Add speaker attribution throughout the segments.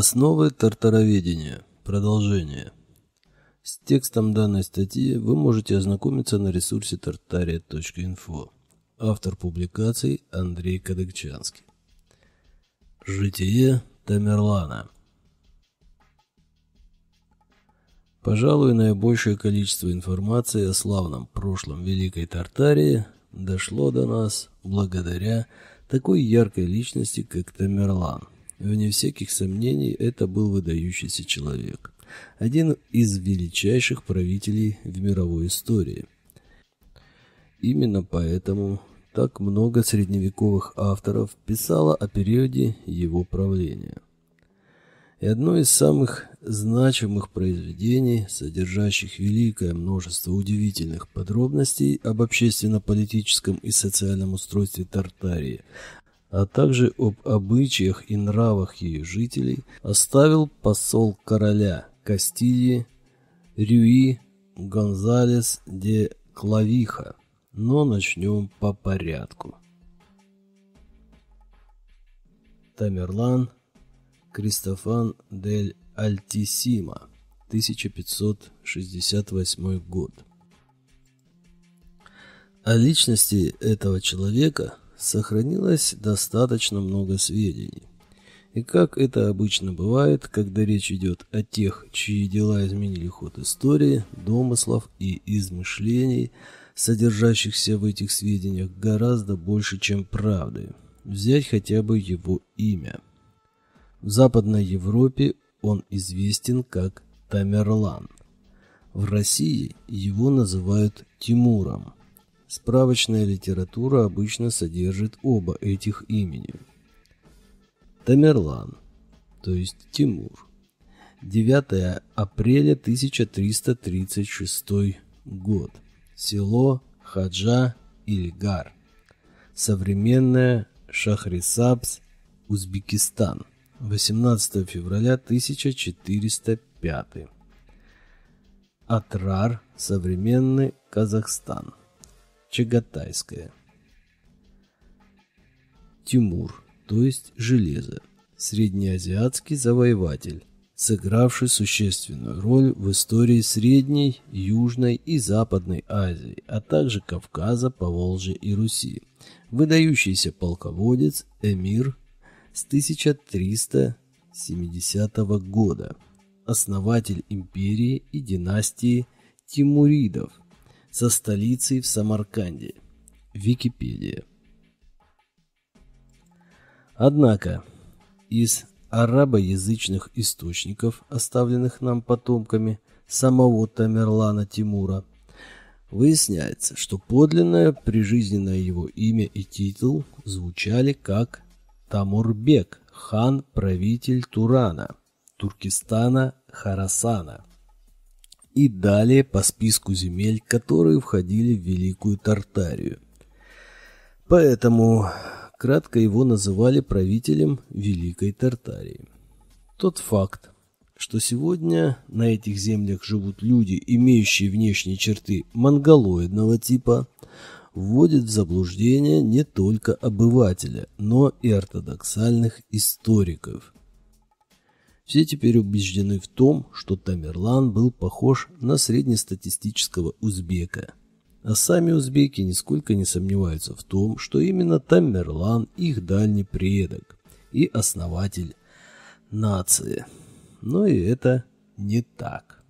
Speaker 1: Основы тартароведения. Продолжение. С текстом данной статьи вы можете ознакомиться на ресурсе tartaria.info. Автор публикаций Андрей Кадыкчанский. Житие Тамерлана. Пожалуй, наибольшее количество информации о славном прошлом Великой Тартарии дошло до нас благодаря такой яркой личности, как Тамерлан – Вне всяких сомнений, это был выдающийся человек. Один из величайших правителей в мировой истории. Именно поэтому так много средневековых авторов писало о периоде его правления. И одно из самых значимых произведений, содержащих великое множество удивительных подробностей об общественно-политическом и социальном устройстве Тартарии, а также об обычаях и нравах ее жителей, оставил посол короля Кастилии Рюи Гонзалес де Клавиха. Но начнем по порядку. Тамерлан Кристофан дель Альтисима, 1568 год. О личности этого человека сохранилось достаточно много сведений. И как это обычно бывает, когда речь идет о тех, чьи дела изменили ход истории, домыслов и измышлений, содержащихся в этих сведениях гораздо больше, чем правды. Взять хотя бы его имя. В Западной Европе он известен как Тамерлан. В России его называют Тимуром. Справочная литература обычно содержит оба этих имени. Тамерлан, то есть Тимур. 9 апреля 1336 год. Село Хаджа Ильгар. Современная Шахрисабз, Узбекистан. 18 февраля 1405. Атрар, современный Казахстан. Чагатайская. Тимур, то есть железо, среднеазиатский завоеватель, сыгравший существенную роль в истории Средней, Южной и Западной Азии, а также Кавказа, Поволжья и Руси. Выдающийся полководец, эмир с 1370 года, основатель империи и династии Тимуридов, со столицей в Самарканде. Википедия. Однако, из арабоязычных источников, оставленных нам потомками самого Тамерлана Тимура, выясняется, что подлинное прижизненное его имя и титул звучали как Тамурбек, хан-правитель Турана, Туркестана, Харасана – и далее по списку земель, которые входили в Великую Тартарию. Поэтому кратко его называли правителем Великой Тартарии. Тот факт, что сегодня на этих землях живут люди, имеющие внешние черты монголоидного типа, вводит в заблуждение не только обывателя, но и ортодоксальных историков – все теперь убеждены в том, что Тамерлан был похож на среднестатистического узбека. А сами узбеки нисколько не сомневаются в том, что именно Тамерлан их дальний предок и основатель нации. Но и это не так.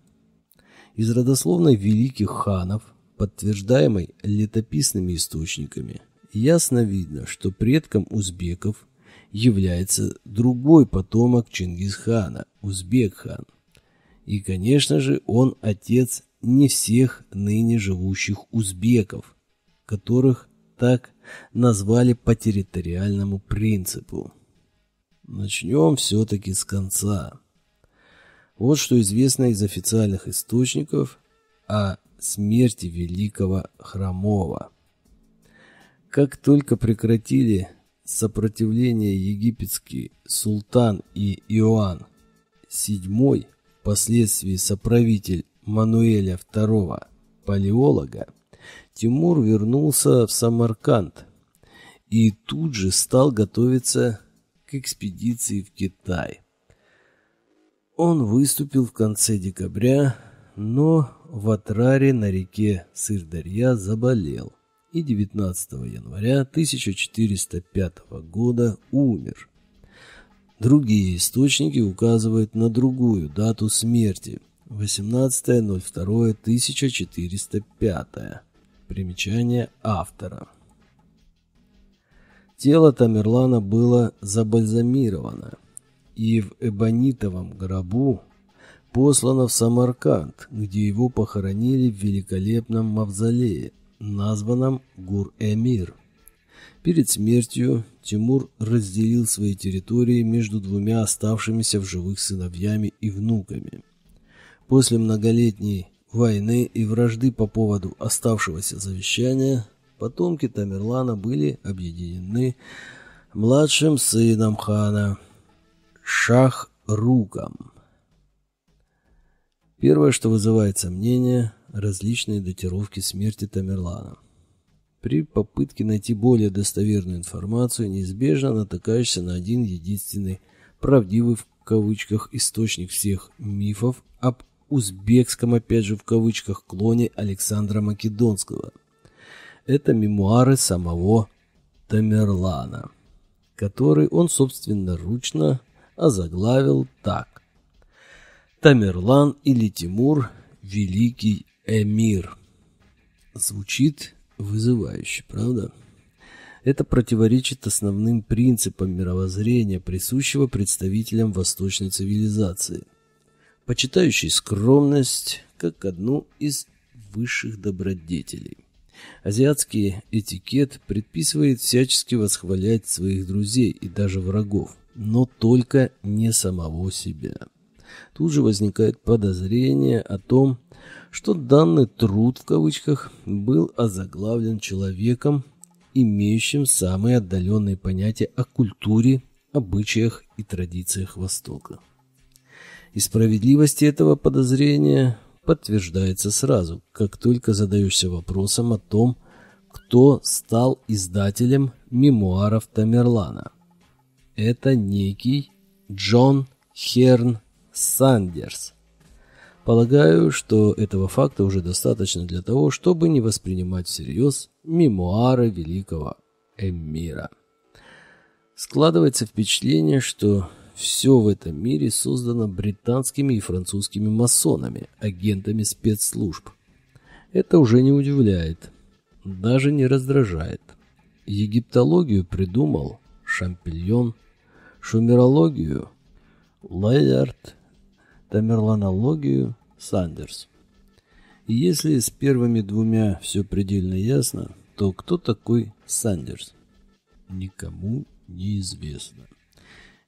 Speaker 1: Из родословной великих ханов, подтверждаемой летописными источниками, ясно видно, что предком узбеков является другой потомок Чингисхана, Узбек-хан. И, конечно же, он отец не всех ныне живущих узбеков, которых так назвали по территориальному принципу. Начнем все-таки с конца. Вот что известно из официальных источников о смерти великого Хромова. Как только прекратили сопротивление египетский султан и Иоанн. VII, впоследствии соправитель Мануэля II, палеолога, Тимур вернулся в Самарканд и тут же стал готовиться к экспедиции в Китай. Он выступил в конце декабря, но в Атраре на реке Сырдарья заболел и 19 января 1405 года умер. Другие источники указывают на другую дату смерти 18.02.1405. Примечание автора. Тело Тамерлана было забальзамировано и в эбонитовом гробу послано в Самарканд, где его похоронили в великолепном мавзолее, названном Гур-Эмир. Перед смертью Тимур разделил свои территории между двумя оставшимися в живых сыновьями и внуками. После многолетней войны и вражды по поводу оставшегося завещания потомки Тамерлана были объединены младшим сыном хана Шах-Руком. Первое, что вызывает сомнения, различные датировки смерти Тамерлана. При попытке найти более достоверную информацию неизбежно натыкаешься на один единственный правдивый в кавычках источник всех мифов об узбекском, опять же в кавычках, клоне Александра Македонского. Это мемуары самого Тамерлана, который он собственноручно озаглавил так. Тамерлан или Тимур – великий эмир. Звучит вызывающе, правда? Это противоречит основным принципам мировоззрения, присущего представителям восточной цивилизации – почитающий скромность как одну из высших добродетелей. Азиатский этикет предписывает всячески восхвалять своих друзей и даже врагов, но только не самого себя. Тут же возникает подозрение о том, что данный труд в кавычках был озаглавлен человеком, имеющим самые отдаленные понятия о культуре, обычаях и традициях Востока. И справедливость этого подозрения подтверждается сразу, как только задаешься вопросом о том, кто стал издателем мемуаров Тамерлана. Это некий Джон Херн Сандерс. Полагаю, что этого факта уже достаточно для того, чтобы не воспринимать всерьез мемуары великого эмира. Складывается впечатление, что все в этом мире создано британскими и французскими масонами, агентами спецслужб. Это уже не удивляет, даже не раздражает. Египтологию придумал Шампильон, шумерологию Лейард, тамерланологию Сандерс. Если с первыми двумя все предельно ясно, то кто такой Сандерс? Никому не известно.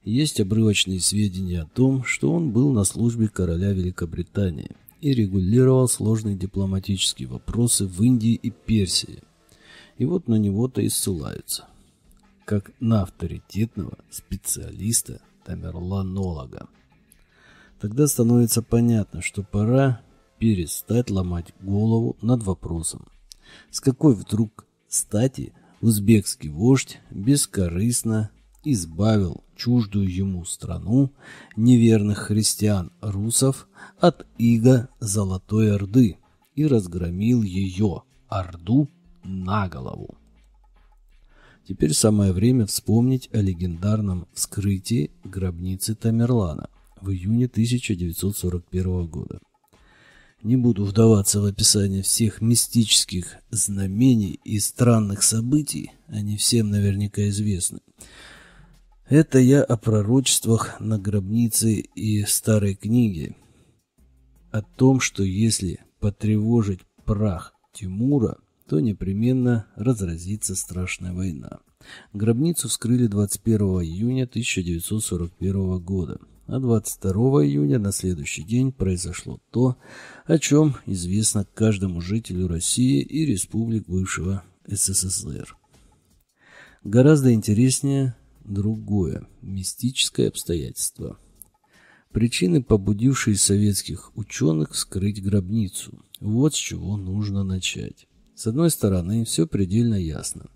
Speaker 1: Есть обрывочные сведения о том, что он был на службе короля Великобритании и регулировал сложные дипломатические вопросы в Индии и Персии. И вот на него-то и ссылаются. Как на авторитетного специалиста тамерланолога. Тогда становится понятно, что пора перестать ломать голову над вопросом, с какой вдруг стати узбекский вождь бескорыстно избавил чуждую ему страну неверных христиан-русов от иго Золотой Орды и разгромил ее, Орду, на голову. Теперь самое время вспомнить о легендарном вскрытии гробницы Тамерлана в июне 1941 года. Не буду вдаваться в описание всех мистических знамений и странных событий, они всем наверняка известны. Это я о пророчествах на гробнице и старой книге. О том, что если потревожить прах Тимура, то непременно разразится страшная война. Гробницу вскрыли 21 июня 1941 года, а 22 июня на следующий день произошло то, о чем известно каждому жителю России и республик бывшего СССР. Гораздо интереснее другое, мистическое обстоятельство. Причины, побудившие советских ученых вскрыть гробницу. Вот с чего нужно начать. С одной стороны, все предельно ясно.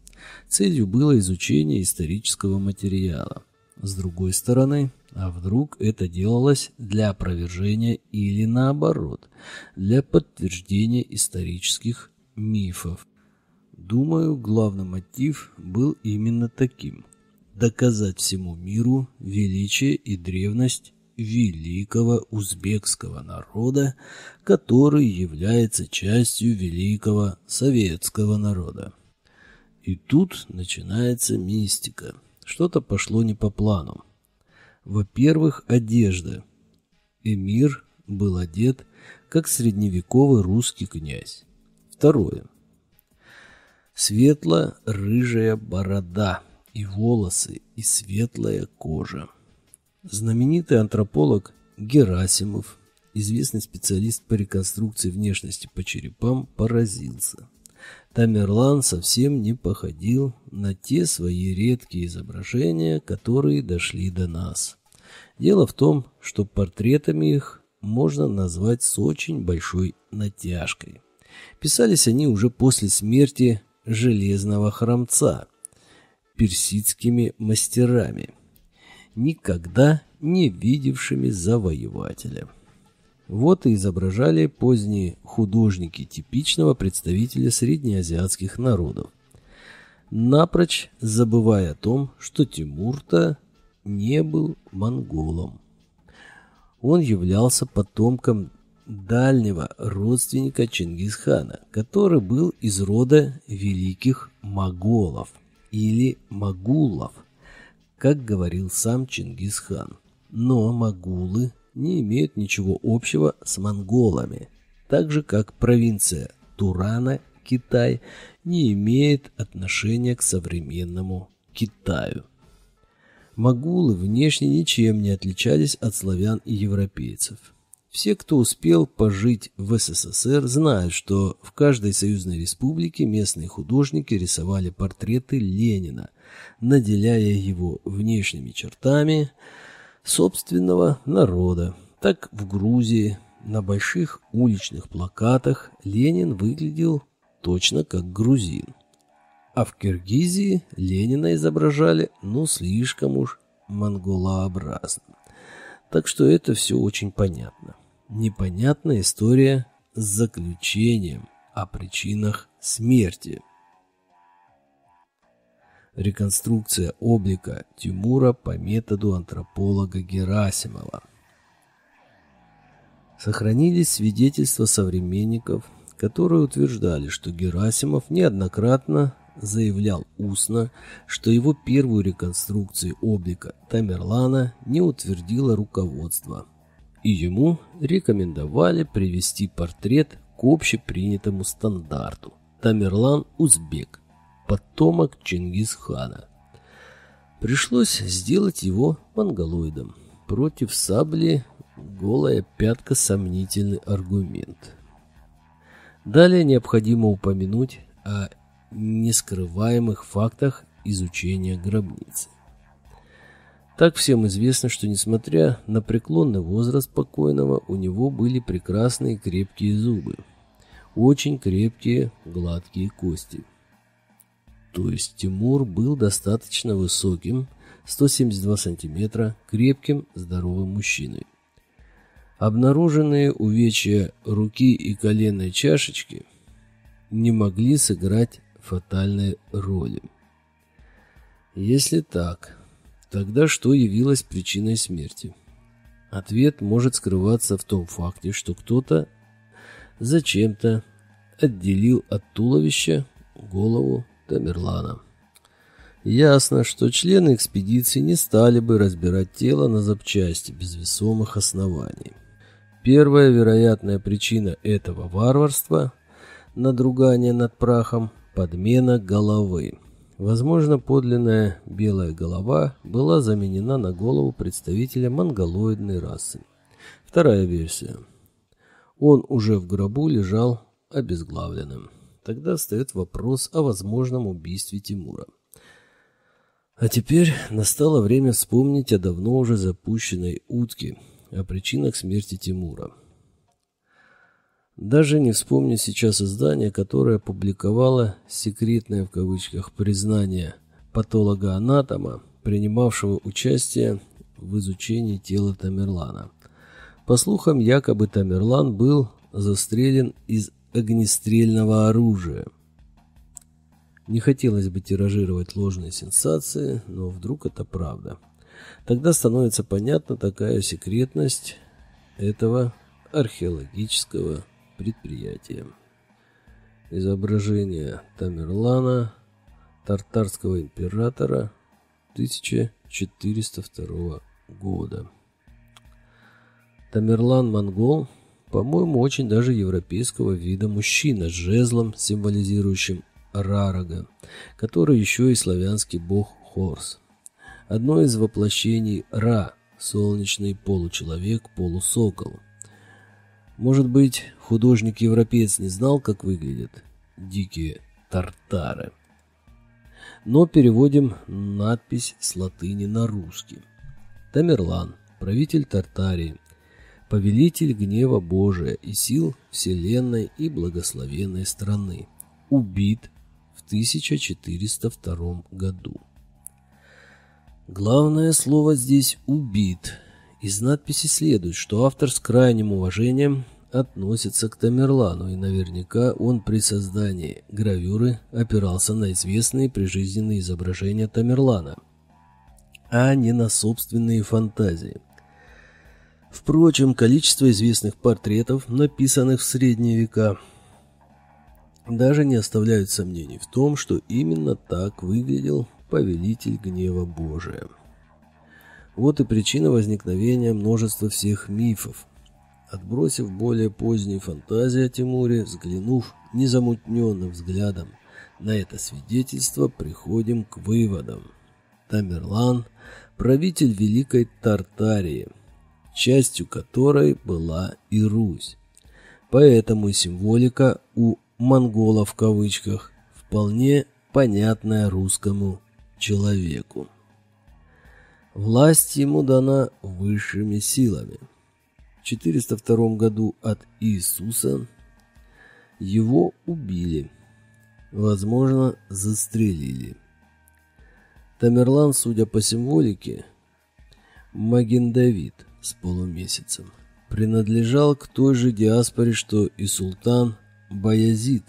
Speaker 1: Целью было изучение исторического материала. С другой стороны, А вдруг это делалось для опровержения или наоборот, для подтверждения исторических мифов? Думаю, главный мотив был именно таким – доказать всему миру величие и древность великого узбекского народа, который является частью великого советского народа. И тут начинается мистика. Что-то пошло не по плану. Во-первых, одежда. Эмир был одет, как средневековый русский князь. Второе. Светло-рыжая борода и волосы, и светлая кожа. Знаменитый антрополог Герасимов, известный специалист по реконструкции внешности по черепам, поразился. Тамерлан совсем не походил на те свои редкие изображения, которые дошли до нас. Дело в том, что портретами их можно назвать с очень большой натяжкой. Писались они уже после смерти железного храмца персидскими мастерами, никогда не видевшими завоевателя. Вот и изображали поздние художники типичного представителя среднеазиатских народов, напрочь забывая о том, что Тимур-то не был монголом. Он являлся потомком дальнего родственника Чингисхана, который был из рода великих моголов или магулов, как говорил сам Чингисхан. Но магулы не имеют ничего общего с монголами, так же как провинция Турана, Китай, не имеет отношения к современному Китаю. Магулы внешне ничем не отличались от славян и европейцев. Все, кто успел пожить в СССР, знают, что в каждой союзной республике местные художники рисовали портреты Ленина, наделяя его внешними чертами – собственного народа. Так в Грузии на больших уличных плакатах Ленин выглядел точно как грузин. А в Киргизии Ленина изображали ну слишком уж монголообразно. Так что это все очень понятно. Непонятная история с заключением о причинах смерти. Реконструкция облика Тимура по методу антрополога Герасимова. Сохранились свидетельства современников, которые утверждали, что Герасимов неоднократно заявлял устно, что его первую реконструкцию облика Тамерлана не утвердило руководство, и ему рекомендовали привести портрет к общепринятому стандарту Тамерлан Узбек – потомок Чингисхана. Пришлось сделать его монголоидом. Против сабли голая пятка – сомнительный аргумент. Далее необходимо упомянуть о нескрываемых фактах изучения гробницы. Так всем известно, что несмотря на преклонный возраст покойного, у него были прекрасные крепкие зубы, очень крепкие гладкие кости – то есть Тимур был достаточно высоким, 172 сантиметра, крепким, здоровым мужчиной. Обнаруженные увечья руки и коленной чашечки не могли сыграть фатальной роли. Если так, тогда что явилось причиной смерти? Ответ может скрываться в том факте, что кто-то зачем-то отделил от туловища голову Тамерлана. Ясно, что члены экспедиции не стали бы разбирать тело на запчасти без весомых оснований. Первая вероятная причина этого варварства – надругание над прахом – подмена головы. Возможно, подлинная белая голова была заменена на голову представителя монголоидной расы. Вторая версия. Он уже в гробу лежал обезглавленным. Тогда встает вопрос о возможном убийстве Тимура. А теперь настало время вспомнить о давно уже запущенной утке, о причинах смерти Тимура. Даже не вспомню сейчас издание, которое опубликовало секретное в кавычках признание патолога-анатома, принимавшего участие в изучении тела Тамерлана. По слухам, якобы Тамерлан был застрелен из огнестрельного оружия. Не хотелось бы тиражировать ложные сенсации, но вдруг это правда. Тогда становится понятна такая секретность этого археологического предприятия. Изображение Тамерлана, тартарского императора 1402 года. Тамерлан монгол, по-моему, очень даже европейского вида мужчина с жезлом, символизирующим Рарага, который еще и славянский бог Хорс. Одно из воплощений Ра – солнечный получеловек, полусокол. Может быть, художник-европеец не знал, как выглядят дикие тартары. Но переводим надпись с латыни на русский. Тамерлан, правитель Тартарии, повелитель гнева Божия и сил вселенной и благословенной страны, убит в 1402 году. Главное слово здесь «убит». Из надписи следует, что автор с крайним уважением относится к Тамерлану, и наверняка он при создании гравюры опирался на известные прижизненные изображения Тамерлана, а не на собственные фантазии. Впрочем, количество известных портретов, написанных в средние века, даже не оставляют сомнений в том, что именно так выглядел повелитель гнева Божия. Вот и причина возникновения множества всех мифов. Отбросив более поздние фантазии о Тимуре, взглянув незамутненным взглядом на это свидетельство, приходим к выводам. Тамерлан – правитель Великой Тартарии, частью которой была и Русь. Поэтому символика у «монголов» в кавычках вполне понятная русскому человеку. Власть ему дана высшими силами. В 402 году от Иисуса его убили, возможно, застрелили. Тамерлан, судя по символике, Магендавид с полумесяцем, принадлежал к той же диаспоре, что и султан Баязид,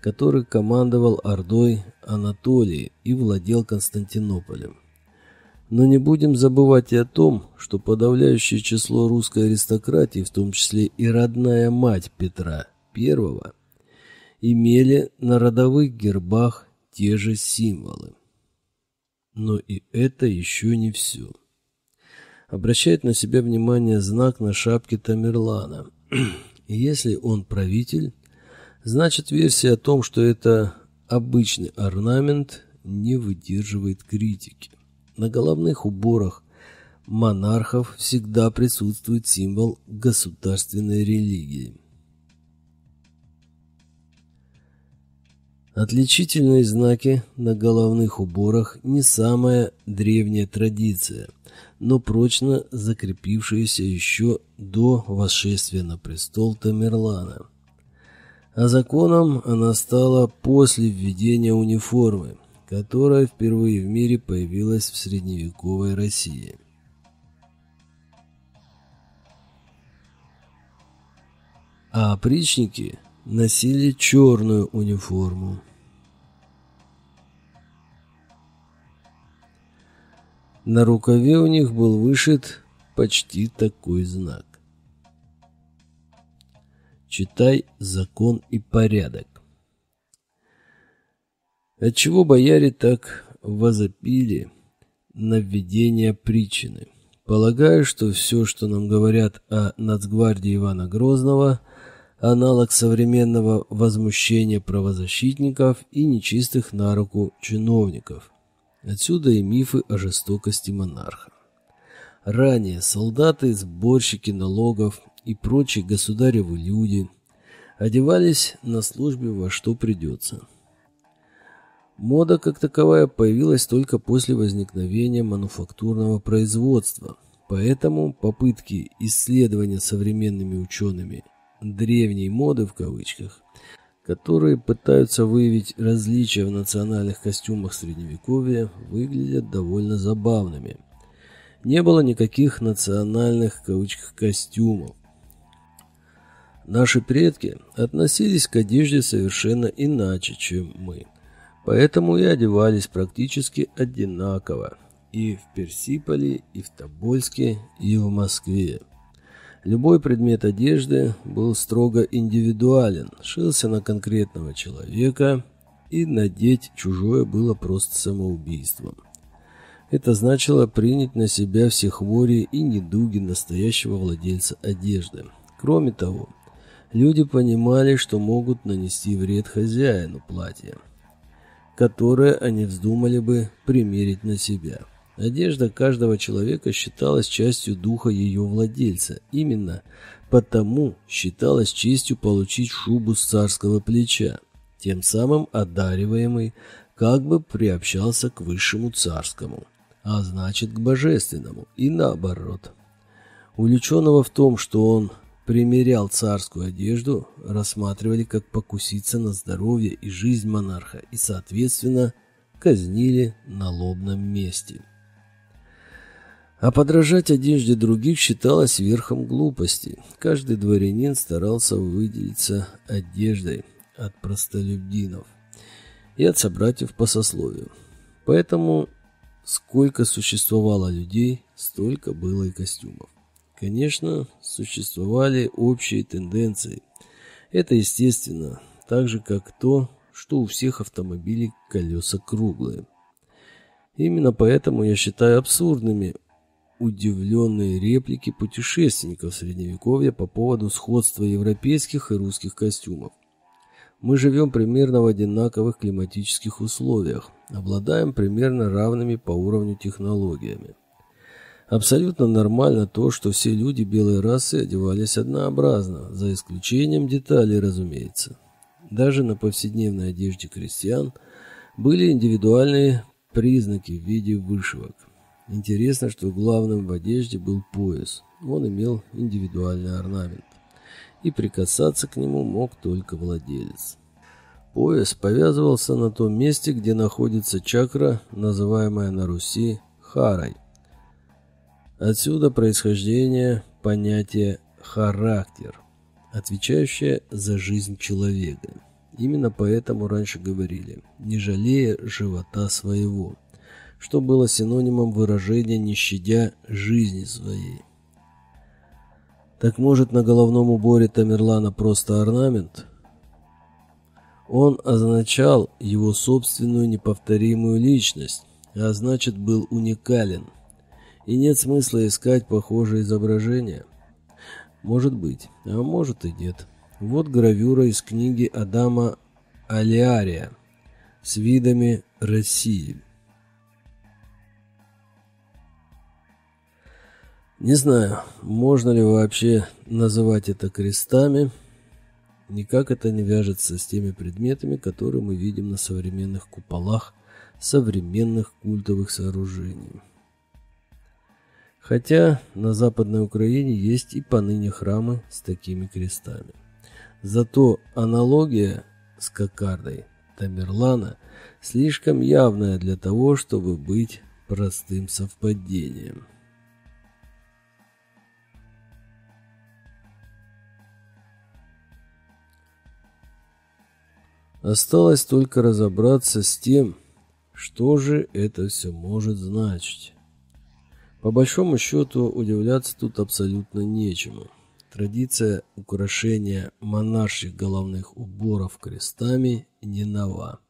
Speaker 1: который командовал Ордой Анатолии и владел Константинополем. Но не будем забывать и о том, что подавляющее число русской аристократии, в том числе и родная мать Петра I, имели на родовых гербах те же символы. Но и это еще не все. Обращает на себя внимание знак на шапке Тамерлана. Если он правитель, Значит, версия о том, что это обычный орнамент, не выдерживает критики. На головных уборах монархов всегда присутствует символ государственной религии. Отличительные знаки на головных уборах не самая древняя традиция, но прочно закрепившаяся еще до восшествия на престол Тамерлана а законом она стала после введения униформы, которая впервые в мире появилась в средневековой России. А опричники носили черную униформу. На рукаве у них был вышит почти такой знак. Читай закон и порядок. Отчего бояре так возопили на введение причины? Полагаю, что все, что нам говорят о нацгвардии Ивана Грозного, аналог современного возмущения правозащитников и нечистых на руку чиновников. Отсюда и мифы о жестокости монарха. Ранее солдаты, сборщики налогов и прочие государевы люди одевались на службе во что придется. Мода как таковая появилась только после возникновения мануфактурного производства, поэтому попытки исследования современными учеными «древней моды» в кавычках, которые пытаются выявить различия в национальных костюмах Средневековья, выглядят довольно забавными – Не было никаких национальных кавычках костюмов. Наши предки относились к одежде совершенно иначе, чем мы. Поэтому и одевались практически одинаково и в Персиполе, и в Тобольске, и в Москве. Любой предмет одежды был строго индивидуален, шился на конкретного человека, и надеть чужое было просто самоубийством. Это значило принять на себя все хвори и недуги настоящего владельца одежды. Кроме того, люди понимали, что могут нанести вред хозяину платья, которое они вздумали бы примерить на себя. Одежда каждого человека считалась частью духа ее владельца. Именно потому считалось честью получить шубу с царского плеча, тем самым одариваемый как бы приобщался к высшему царскому, а значит к божественному, и наоборот. Увлеченного в том, что он примерял царскую одежду, рассматривали как покуситься на здоровье и жизнь монарха и, соответственно, казнили на лобном месте. А подражать одежде других считалось верхом глупости. Каждый дворянин старался выделиться одеждой от простолюдинов и от собратьев по сословию. Поэтому сколько существовало людей, столько было и костюмов. Конечно, существовали общие тенденции. Это естественно, так же как то, что у всех автомобилей колеса круглые. Именно поэтому я считаю абсурдными удивленные реплики путешественников Средневековья по поводу сходства европейских и русских костюмов. Мы живем примерно в одинаковых климатических условиях, обладаем примерно равными по уровню технологиями. Абсолютно нормально то, что все люди белой расы одевались однообразно, за исключением деталей, разумеется. Даже на повседневной одежде крестьян были индивидуальные признаки в виде вышивок. Интересно, что главным в одежде был пояс. Он имел индивидуальный орнамент. И прикасаться к нему мог только владелец. Пояс повязывался на том месте, где находится чакра, называемая на Руси харой. Отсюда происхождение понятия «характер», отвечающее за жизнь человека. Именно поэтому раньше говорили «не жалея живота своего» что было синонимом выражения «не щадя жизни своей». Так может на головном уборе Тамерлана просто орнамент? Он означал его собственную неповторимую личность, а значит был уникален. И нет смысла искать похожее изображение. Может быть, а может и нет. Вот гравюра из книги Адама Алиария с видами России. Не знаю, можно ли вообще называть это крестами. Никак это не вяжется с теми предметами, которые мы видим на современных куполах современных культовых сооружений. Хотя на Западной Украине есть и поныне храмы с такими крестами. Зато аналогия с кокардой Тамерлана слишком явная для того, чтобы быть простым совпадением. Осталось только разобраться с тем, что же это все может значить. По большому счету удивляться тут абсолютно нечему. Традиция украшения монарших головных уборов крестами не нова.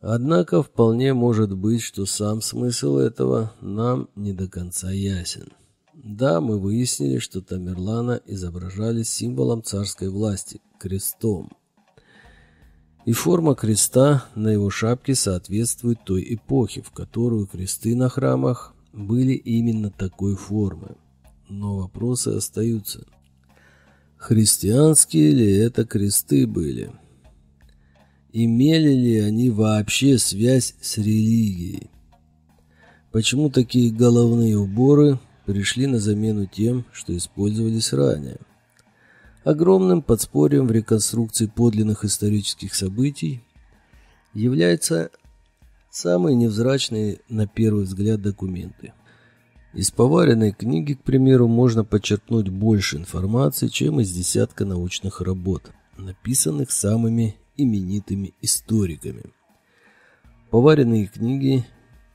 Speaker 1: Однако вполне может быть, что сам смысл этого нам не до конца ясен. Да, мы выяснили, что Тамерлана изображали символом царской власти – крестом. И форма креста на его шапке соответствует той эпохе, в которую кресты на храмах были именно такой формы. Но вопросы остаются. Христианские ли это кресты были? Имели ли они вообще связь с религией? Почему такие головные уборы – пришли на замену тем, что использовались ранее. Огромным подспорьем в реконструкции подлинных исторических событий является Самые невзрачные на первый взгляд документы. Из поваренной книги, к примеру, можно подчеркнуть больше информации, чем из десятка научных работ, написанных самыми именитыми историками. Поваренные книги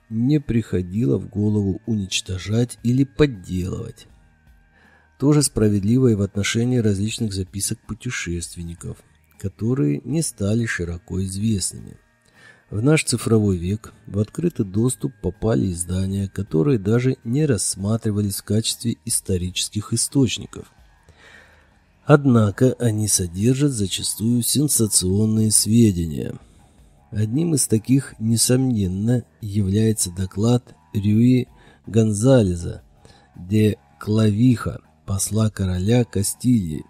Speaker 1: не приходило в голову уничтожать или подделывать. Тоже справедливо и в отношении различных записок путешественников, которые не стали широко известными. В наш цифровой век в открытый доступ попали издания, которые даже не рассматривались в качестве исторических источников. Однако они содержат зачастую сенсационные сведения. Одним из таких, несомненно, является доклад Рюи Гонзалеза де Клавиха, посла короля Кастилии,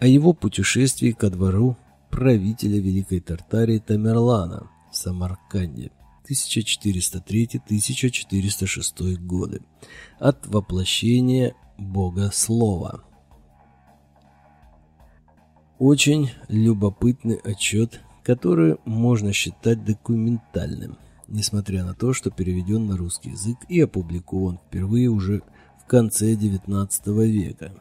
Speaker 1: о его путешествии ко двору правителя Великой Тартарии Тамерлана – в Самарканде 1403-1406 годы от воплощения Бога Слова. Очень любопытный отчет, который можно считать документальным, несмотря на то, что переведен на русский язык и опубликован впервые уже в конце XIX века.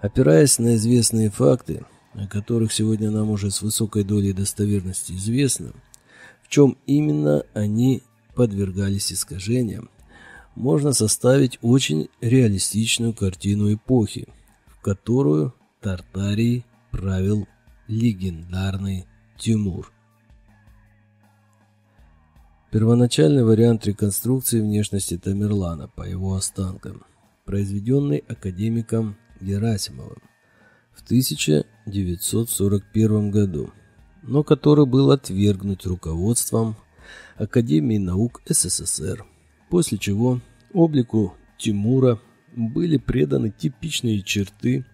Speaker 1: Опираясь на известные факты, о которых сегодня нам уже с высокой долей достоверности известно, в чем именно они подвергались искажениям, можно составить очень реалистичную картину эпохи, в которую Тартарии правил легендарный Тимур. Первоначальный вариант реконструкции внешности Тамерлана по его останкам, произведенный академиком Герасимовым в 1941 году но который был отвергнут руководством Академии наук СССР, после чего облику Тимура были преданы типичные черты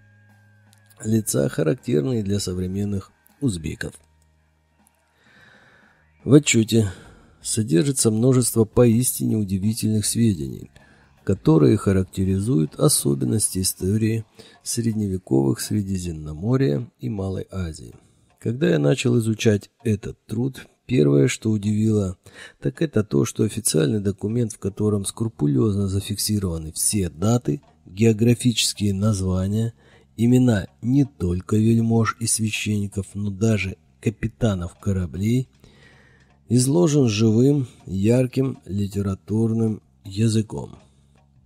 Speaker 1: лица, характерные для современных узбеков. В отчете содержится множество поистине удивительных сведений, которые характеризуют особенности истории средневековых Средиземноморья и Малой Азии. Когда я начал изучать этот труд, первое, что удивило, так это то, что официальный документ, в котором скрупулезно зафиксированы все даты, географические названия, имена не только вельмож и священников, но даже капитанов кораблей, изложен живым, ярким литературным языком.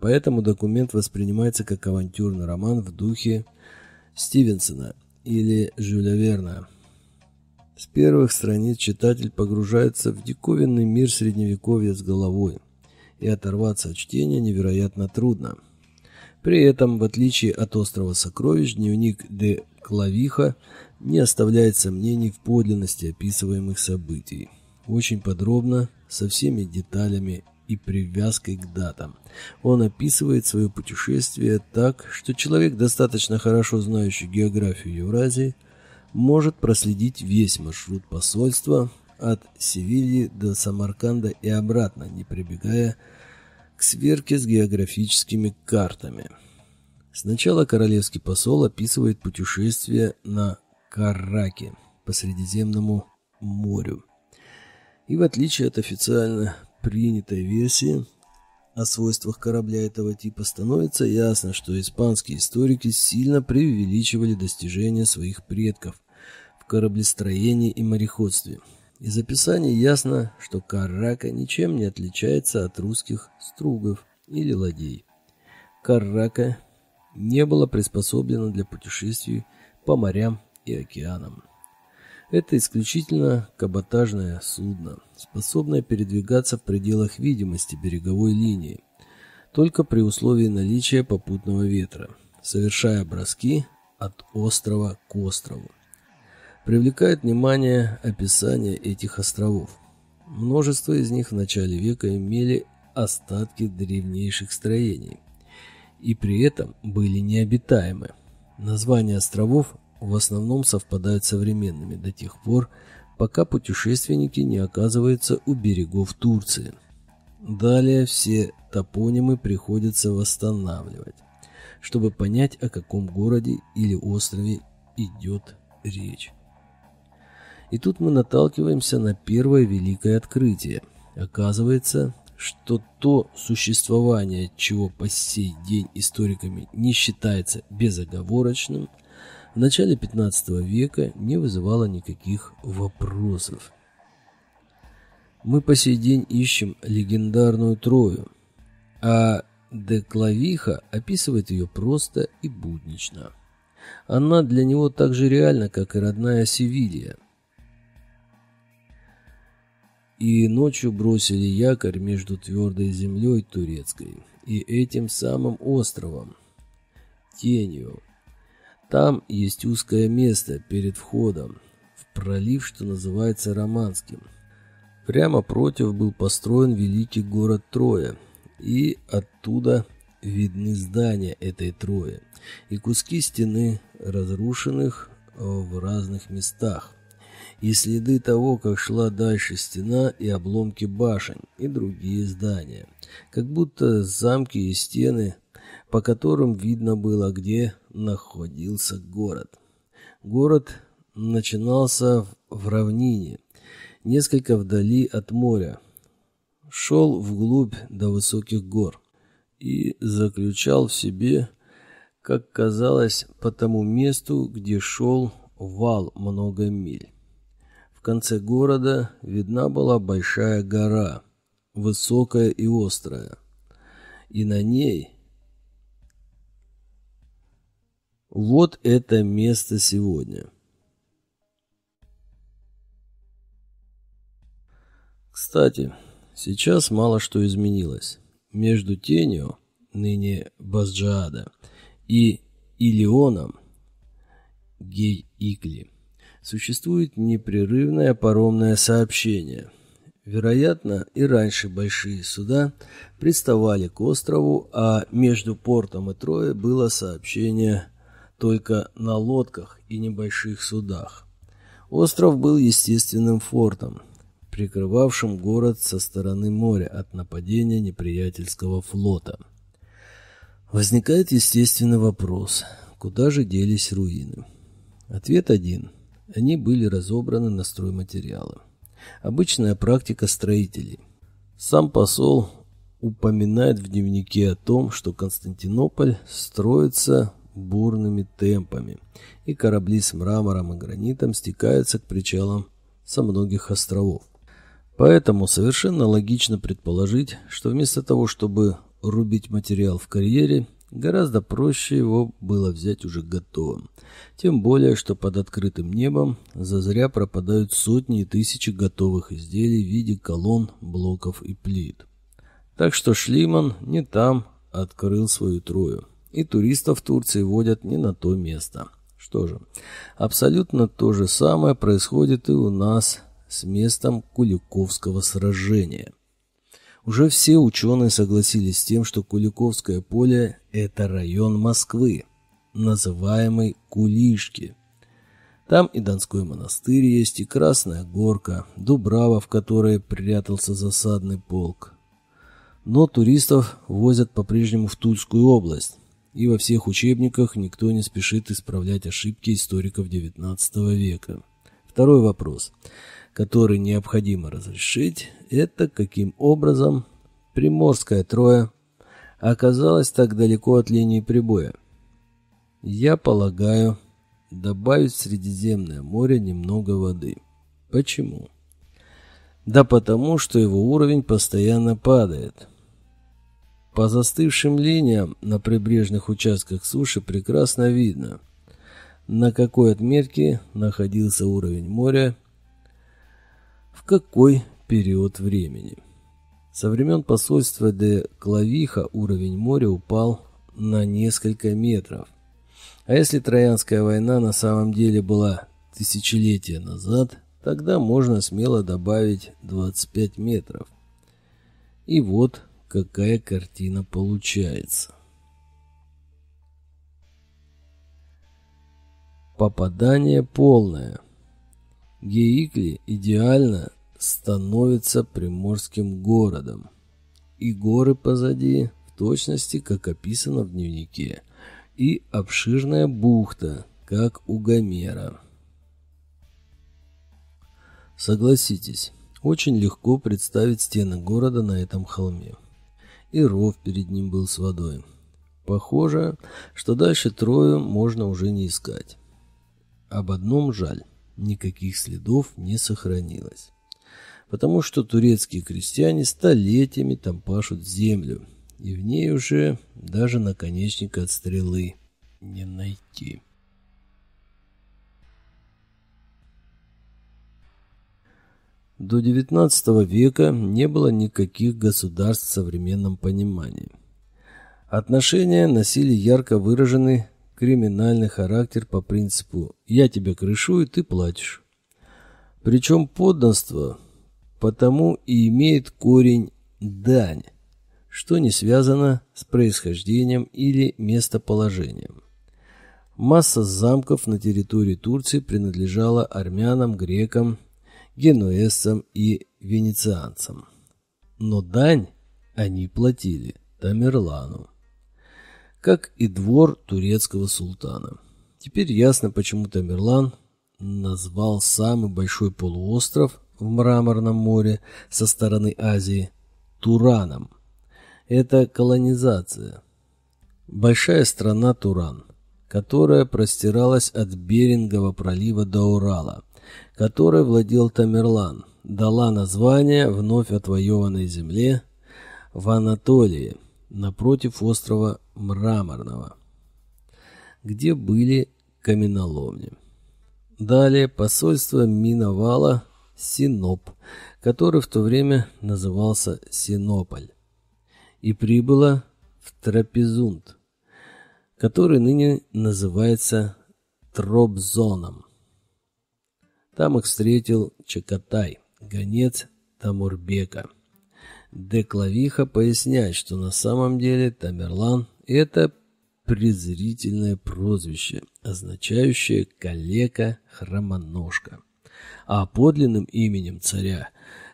Speaker 1: Поэтому документ воспринимается как авантюрный роман в духе Стивенсона или Жюля Верна. С первых страниц читатель погружается в диковинный мир средневековья с головой, и оторваться от чтения невероятно трудно. При этом, в отличие от «Острова сокровищ», дневник де Клавиха не оставляет сомнений в подлинности описываемых событий. Очень подробно, со всеми деталями и привязкой к датам. Он описывает свое путешествие так, что человек, достаточно хорошо знающий географию Евразии, может проследить весь маршрут посольства от Севильи до Самарканда и обратно, не прибегая к сверке с географическими картами. Сначала королевский посол описывает путешествие на Карраке по Средиземному морю. И в отличие от официально принятой версии о свойствах корабля этого типа, становится ясно, что испанские историки сильно преувеличивали достижения своих предков в кораблестроении и мореходстве. Из описания ясно, что Каррака ничем не отличается от русских стругов или ладей. Каррака не было приспособлено для путешествий по морям и океанам. Это исключительно каботажное судно, способное передвигаться в пределах видимости береговой линии, только при условии наличия попутного ветра, совершая броски от острова к острову. Привлекает внимание описание этих островов. Множество из них в начале века имели остатки древнейших строений и при этом были необитаемы. Названия островов в основном совпадают с современными до тех пор, пока путешественники не оказываются у берегов Турции. Далее все топонимы приходится восстанавливать, чтобы понять, о каком городе или острове идет речь. И тут мы наталкиваемся на первое великое открытие, Оказывается, что то существование, чего по сей день историками не считается безоговорочным, в начале 15 века не вызывало никаких вопросов. Мы по сей день ищем легендарную Трою, а Деклавиха описывает ее просто и буднично. Она для него так же реальна, как и родная Севилья – и ночью бросили якорь между твердой землей турецкой и этим самым островом, тенью. Там есть узкое место перед входом в пролив, что называется Романским. Прямо против был построен великий город Троя, и оттуда видны здания этой Трои и куски стены разрушенных в разных местах и следы того, как шла дальше стена и обломки башен и другие здания, как будто замки и стены, по которым видно было, где находился город. Город начинался в равнине, несколько вдали от моря, шел вглубь до высоких гор и заключал в себе, как казалось, по тому месту, где шел вал много миль. В конце города видна была большая гора, высокая и острая. И на ней вот это место сегодня. Кстати, сейчас мало что изменилось. Между тенью, ныне Базджаада, и Илионом, Гей-Икли, существует непрерывное паромное сообщение. Вероятно, и раньше большие суда приставали к острову, а между портом и Трое было сообщение только на лодках и небольших судах. Остров был естественным фортом, прикрывавшим город со стороны моря от нападения неприятельского флота. Возникает естественный вопрос, куда же делись руины? Ответ один – они были разобраны на стройматериалы. Обычная практика строителей. Сам посол упоминает в дневнике о том, что Константинополь строится бурными темпами, и корабли с мрамором и гранитом стекаются к причалам со многих островов. Поэтому совершенно логично предположить, что вместо того, чтобы рубить материал в карьере, Гораздо проще его было взять уже готовым. Тем более, что под открытым небом зазря пропадают сотни и тысячи готовых изделий в виде колонн, блоков и плит. Так что Шлиман не там открыл свою трою. И туристов в Турции водят не на то место. Что же, абсолютно то же самое происходит и у нас с местом Куликовского сражения. Уже все ученые согласились с тем, что Куликовское поле – это район Москвы, называемый Кулишки. Там и Донской монастырь есть, и Красная Горка, Дубрава, в которой прятался засадный полк. Но туристов возят по-прежнему в Тульскую область, и во всех учебниках никто не спешит исправлять ошибки историков XIX века. Второй вопрос – который необходимо разрешить, это каким образом Приморская Троя оказалась так далеко от линии прибоя. Я полагаю, добавить в Средиземное море немного воды. Почему? Да потому, что его уровень постоянно падает. По застывшим линиям на прибрежных участках суши прекрасно видно, на какой отметке находился уровень моря в какой период времени. Со времен посольства де Клавиха уровень моря упал на несколько метров. А если Троянская война на самом деле была тысячелетия назад, тогда можно смело добавить 25 метров. И вот какая картина получается. Попадание полное – Геикли идеально становится приморским городом, и горы позади в точности, как описано в дневнике, и обширная бухта, как у Гомера. Согласитесь, очень легко представить стены города на этом холме. И ров перед ним был с водой. Похоже, что дальше Трою можно уже не искать. Об одном жаль, никаких следов не сохранилось. Потому что турецкие крестьяне столетиями там пашут землю, и в ней уже даже наконечника от стрелы не найти. До XIX века не было никаких государств в современном понимании. Отношения носили ярко выраженный криминальный характер по принципу «я тебя крышую, ты платишь». Причем подданство потому и имеет корень «дань», что не связано с происхождением или местоположением. Масса замков на территории Турции принадлежала армянам, грекам, генуэзцам и венецианцам. Но дань они платили Тамерлану, как и двор турецкого султана. Теперь ясно, почему Тамерлан назвал самый большой полуостров в Мраморном море со стороны Азии Тураном. Это колонизация. Большая страна Туран, которая простиралась от Берингового пролива до Урала, которой владел Тамерлан, дала название вновь отвоеванной земле в Анатолии, напротив острова Мраморного, где были каменоломни. Далее посольство миновало Синоп, который в то время назывался Синополь, и прибыло в Трапезунд, который ныне называется Тробзоном. Там их встретил Чакатай, гонец Тамурбека. Деклавиха поясняет, что на самом деле Тамерлан – это презрительное прозвище, означающее «калека-хромоножка». А подлинным именем царя,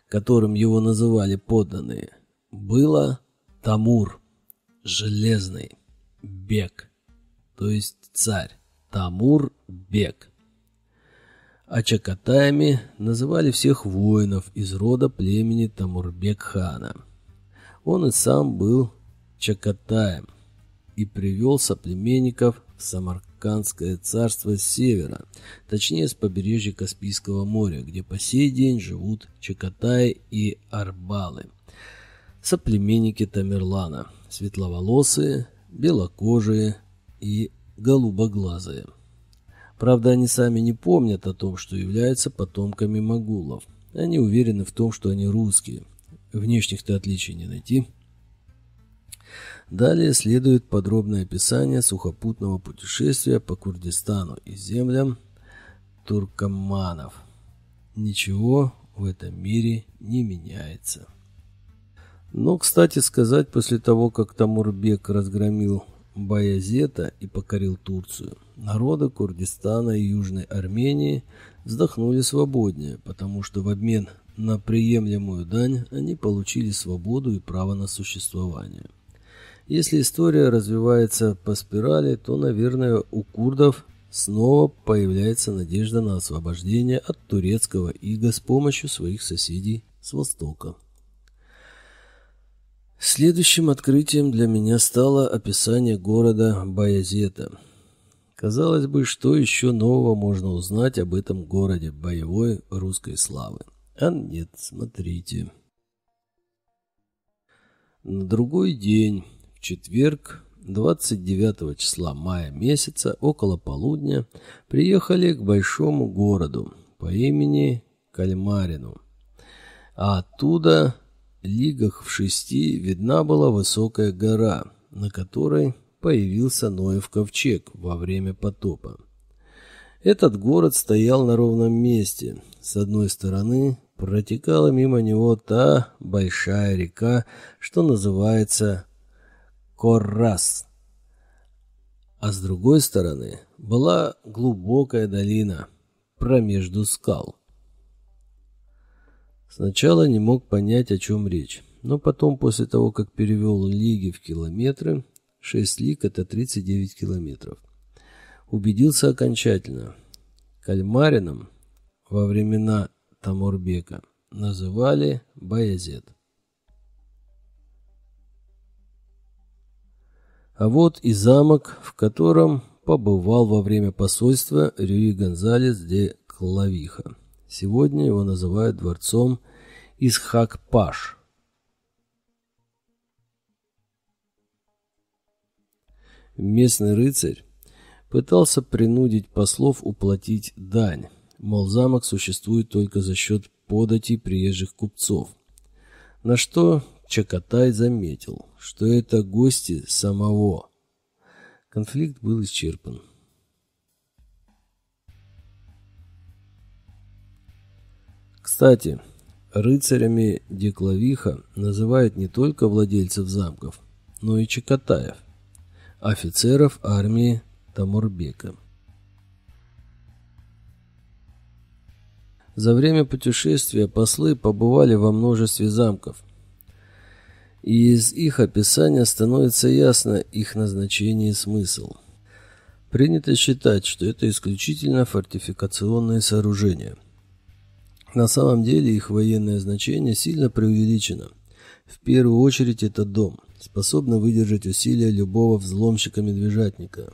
Speaker 1: которым его называли подданные, было Тамур, Железный, Бек, то есть царь, Тамур-Бек а чакатаями называли всех воинов из рода племени Тамурбек-хана. Он и сам был чакатаем и привел соплеменников в Самаркандское царство с севера, точнее с побережья Каспийского моря, где по сей день живут чакатаи и арбалы. Соплеменники Тамерлана, светловолосые, белокожие и голубоглазые. Правда, они сами не помнят о том, что являются потомками могулов. Они уверены в том, что они русские. Внешних-то отличий не найти. Далее следует подробное описание сухопутного путешествия по Курдистану и землям туркоманов. Ничего в этом мире не меняется. Но, кстати сказать, после того, как Тамурбек разгромил Баязета и покорил Турцию, народы Курдистана и Южной Армении вздохнули свободнее, потому что в обмен на приемлемую дань они получили свободу и право на существование. Если история развивается по спирали, то, наверное, у курдов снова появляется надежда на освобождение от турецкого ига с помощью своих соседей с востока. Следующим открытием для меня стало описание города Баязета. Казалось бы, что еще нового можно узнать об этом городе боевой русской славы? А нет, смотрите. На другой день, в четверг, 29 числа мая месяца, около полудня, приехали к большому городу по имени Кальмарину. А оттуда лигах в шести видна была высокая гора, на которой появился Ноев ковчег во время потопа. Этот город стоял на ровном месте. С одной стороны протекала мимо него та большая река, что называется Коррас, а с другой стороны была глубокая долина промежду скал. Сначала не мог понять, о чем речь, но потом, после того, как перевел лиги в километры, 6 лиг – это 39 километров, убедился окончательно. Кальмарином во времена Тамурбека называли Баязет. А вот и замок, в котором побывал во время посольства Рюи Гонзалес де Клавиха. Сегодня его называют дворцом Исхак-Паш. Местный рыцарь пытался принудить послов уплатить дань, мол, замок существует только за счет подати приезжих купцов. На что Чакатай заметил, что это гости самого. Конфликт был исчерпан. Кстати, рыцарями Деклавиха называют не только владельцев замков, но и чекатаев, офицеров армии Тамурбека. За время путешествия послы побывали во множестве замков, и из их описания становится ясно их назначение и смысл. Принято считать, что это исключительно фортификационные сооружения. На самом деле их военное значение сильно преувеличено. В первую очередь это дом, способный выдержать усилия любого взломщика-медвежатника.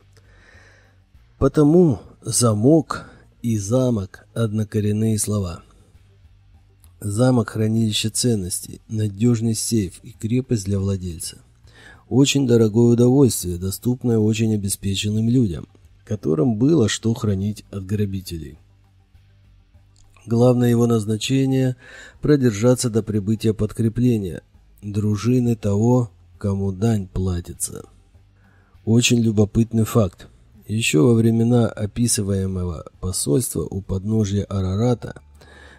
Speaker 1: Потому замок и замок – однокоренные слова. Замок – хранилище ценностей, надежный сейф и крепость для владельца. Очень дорогое удовольствие, доступное очень обеспеченным людям, которым было что хранить от грабителей. Главное его назначение – продержаться до прибытия подкрепления, дружины того, кому дань платится. Очень любопытный факт. Еще во времена описываемого посольства у подножья Арарата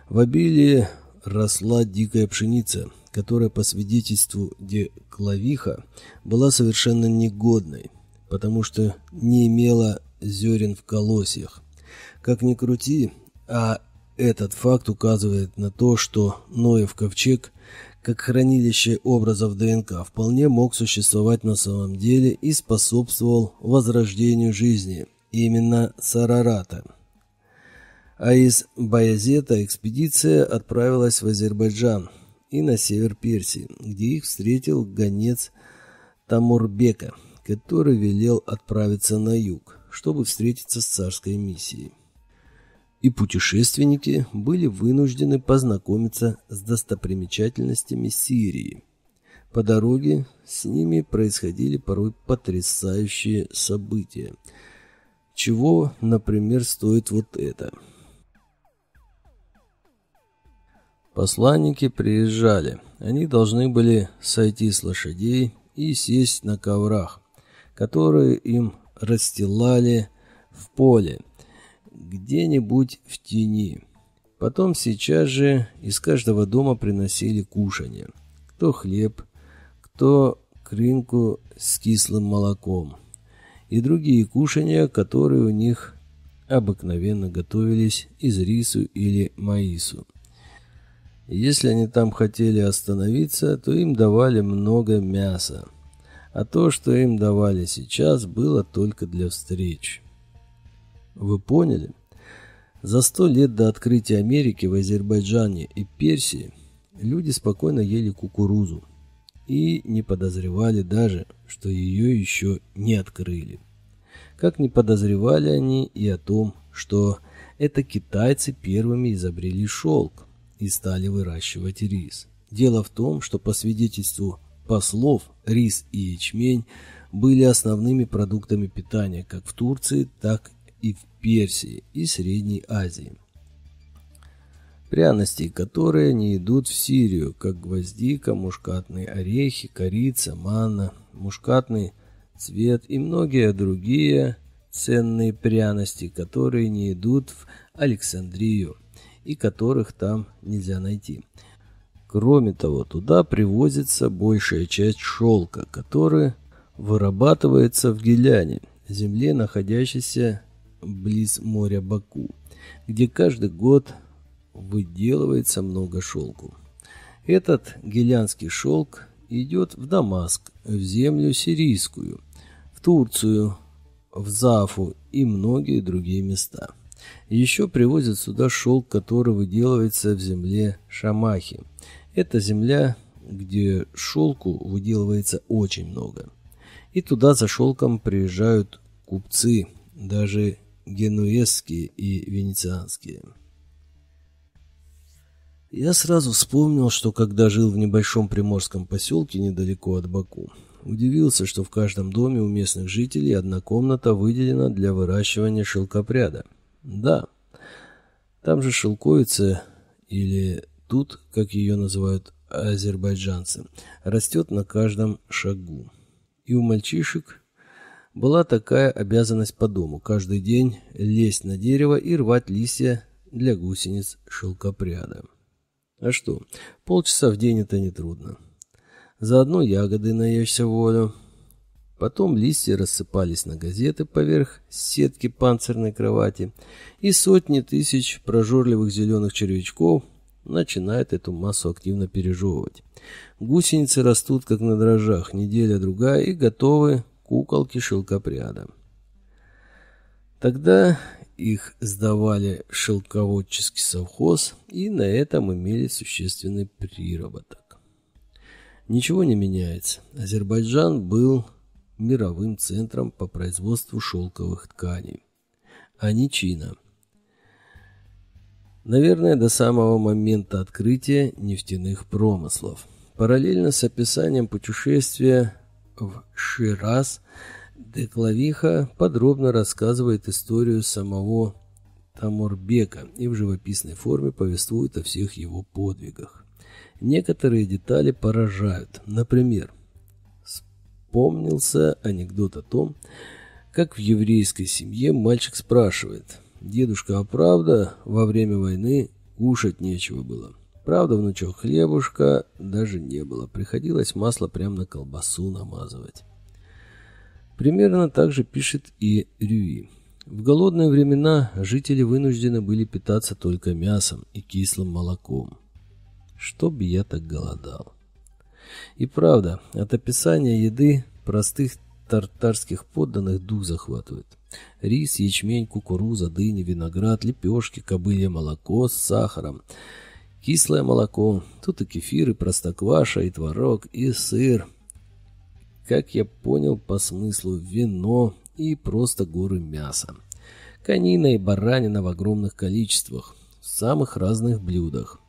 Speaker 1: в обилии росла дикая пшеница, которая по свидетельству Деклавиха была совершенно негодной, потому что не имела зерен в колосьях. Как ни крути, а этот факт указывает на то, что Ноев ковчег, как хранилище образов ДНК, вполне мог существовать на самом деле и способствовал возрождению жизни, именно Сарарата. А из Баязета экспедиция отправилась в Азербайджан и на север Персии, где их встретил гонец Тамурбека, который велел отправиться на юг, чтобы встретиться с царской миссией и путешественники были вынуждены познакомиться с достопримечательностями Сирии. По дороге с ними происходили порой потрясающие события. Чего, например, стоит вот это? Посланники приезжали. Они должны были сойти с лошадей и сесть на коврах, которые им расстилали в поле – где-нибудь в тени. Потом сейчас же из каждого дома приносили кушанье. Кто хлеб, кто крынку с кислым молоком и другие кушанья, которые у них обыкновенно готовились из рису или маису. Если они там хотели остановиться, то им давали много мяса, а то, что им давали сейчас, было только для встреч. Вы поняли? За сто лет до открытия Америки в Азербайджане и Персии люди спокойно ели кукурузу и не подозревали даже, что ее еще не открыли. Как не подозревали они и о том, что это китайцы первыми изобрели шелк и стали выращивать рис. Дело в том, что по свидетельству послов рис и ячмень были основными продуктами питания как в Турции, так и в Персии и Средней Азии. Пряности, которые не идут в Сирию, как гвоздика, мушкатные орехи, корица, манна, мушкатный цвет и многие другие ценные пряности, которые не идут в Александрию и которых там нельзя найти. Кроме того, туда привозится большая часть шелка, который вырабатывается в Геляне, земле, находящейся близ моря Баку, где каждый год выделывается много шелку. Этот гелянский шелк идет в Дамаск, в землю сирийскую, в Турцию, в Зафу и многие другие места. Еще привозят сюда шелк, который выделывается в земле Шамахи. Это земля, где шелку выделывается очень много. И туда за шелком приезжают купцы, даже генуэзские и венецианские. Я сразу вспомнил, что когда жил в небольшом приморском поселке недалеко от Баку, удивился, что в каждом доме у местных жителей одна комната выделена для выращивания шелкопряда. Да, там же шелковица, или тут, как ее называют азербайджанцы, растет на каждом шагу. И у мальчишек была такая обязанность по дому каждый день лезть на дерево и рвать листья для гусениц шелкопряда. А что, полчаса в день это нетрудно. Заодно ягоды наешься волю. Потом листья рассыпались на газеты поверх сетки панцирной кровати, и сотни тысяч прожорливых зеленых червячков начинают эту массу активно пережевывать. Гусеницы растут как на дрожжах, неделя-другая, и готовы куколки шелкопряда. Тогда их сдавали шелководческий совхоз, и на этом имели существенный приработок. Ничего не меняется. Азербайджан был мировым центром по производству шелковых тканей, а не Чина. Наверное, до самого момента открытия нефтяных промыслов. Параллельно с описанием путешествия в Шираз – Деклавиха подробно рассказывает историю самого Тамурбека и в живописной форме повествует о всех его подвигах. Некоторые детали поражают. Например, вспомнился анекдот о том, как в еврейской семье мальчик спрашивает, «Дедушка, а правда, во время войны кушать нечего было?» Правда, внучок, хлебушка даже не было. Приходилось масло прямо на колбасу намазывать. Примерно так же пишет и Рюи. В голодные времена жители вынуждены были питаться только мясом и кислым молоком. Чтоб я так голодал. И правда, от описания еды простых тартарских подданных дух захватывает. Рис, ячмень, кукуруза, дыни, виноград, лепешки, кобылье молоко с сахаром, кислое молоко, тут и кефир, и простокваша, и творог, и сыр – как я понял по смыслу, вино и просто горы мяса. Конина и баранина в огромных количествах, в самых разных блюдах.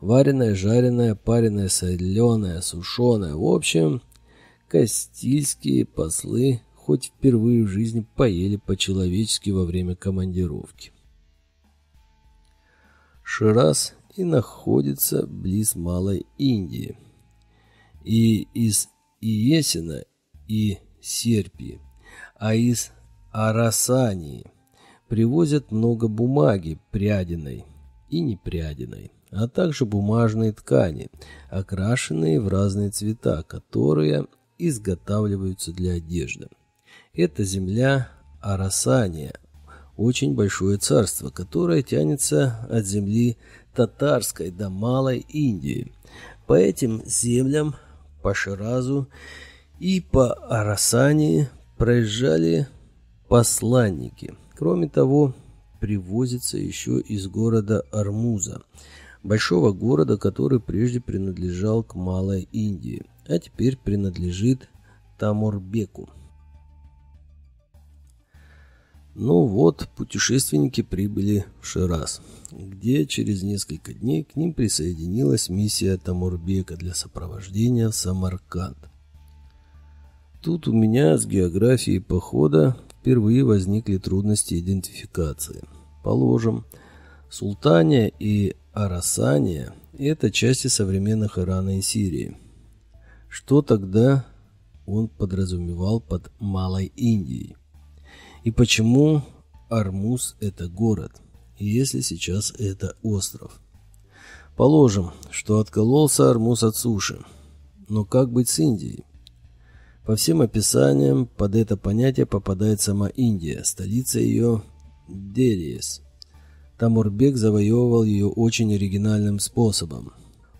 Speaker 1: Вареное, жареное, пареное, соленое, сушеное. В общем, кастильские послы хоть впервые в жизни поели по-человечески во время командировки. Шираз и находится близ Малой Индии. И из и Есина, и Серпи, а из Арасании привозят много бумаги прядиной и непрядиной, а также бумажные ткани, окрашенные в разные цвета, которые изготавливаются для одежды. Это земля Арасания, очень большое царство, которое тянется от земли татарской до Малой Индии. По этим землям по Ширазу и по Арасани проезжали посланники. Кроме того, привозится еще из города Армуза, большого города, который прежде принадлежал к Малой Индии, а теперь принадлежит Тамурбеку. Ну вот, путешественники прибыли в Шираз, где через несколько дней к ним присоединилась миссия Тамурбека для сопровождения в Самарканд. Тут у меня с географией похода впервые возникли трудности идентификации. Положим, Султания и Арасания – это части современных Ирана и Сирии. Что тогда он подразумевал под Малой Индией? И почему Армуз – это город, если сейчас это остров? Положим, что откололся Армуз от суши. Но как быть с Индией? По всем описаниям под это понятие попадает сама Индия, столица ее – Делиес. Тамурбек завоевывал ее очень оригинальным способом.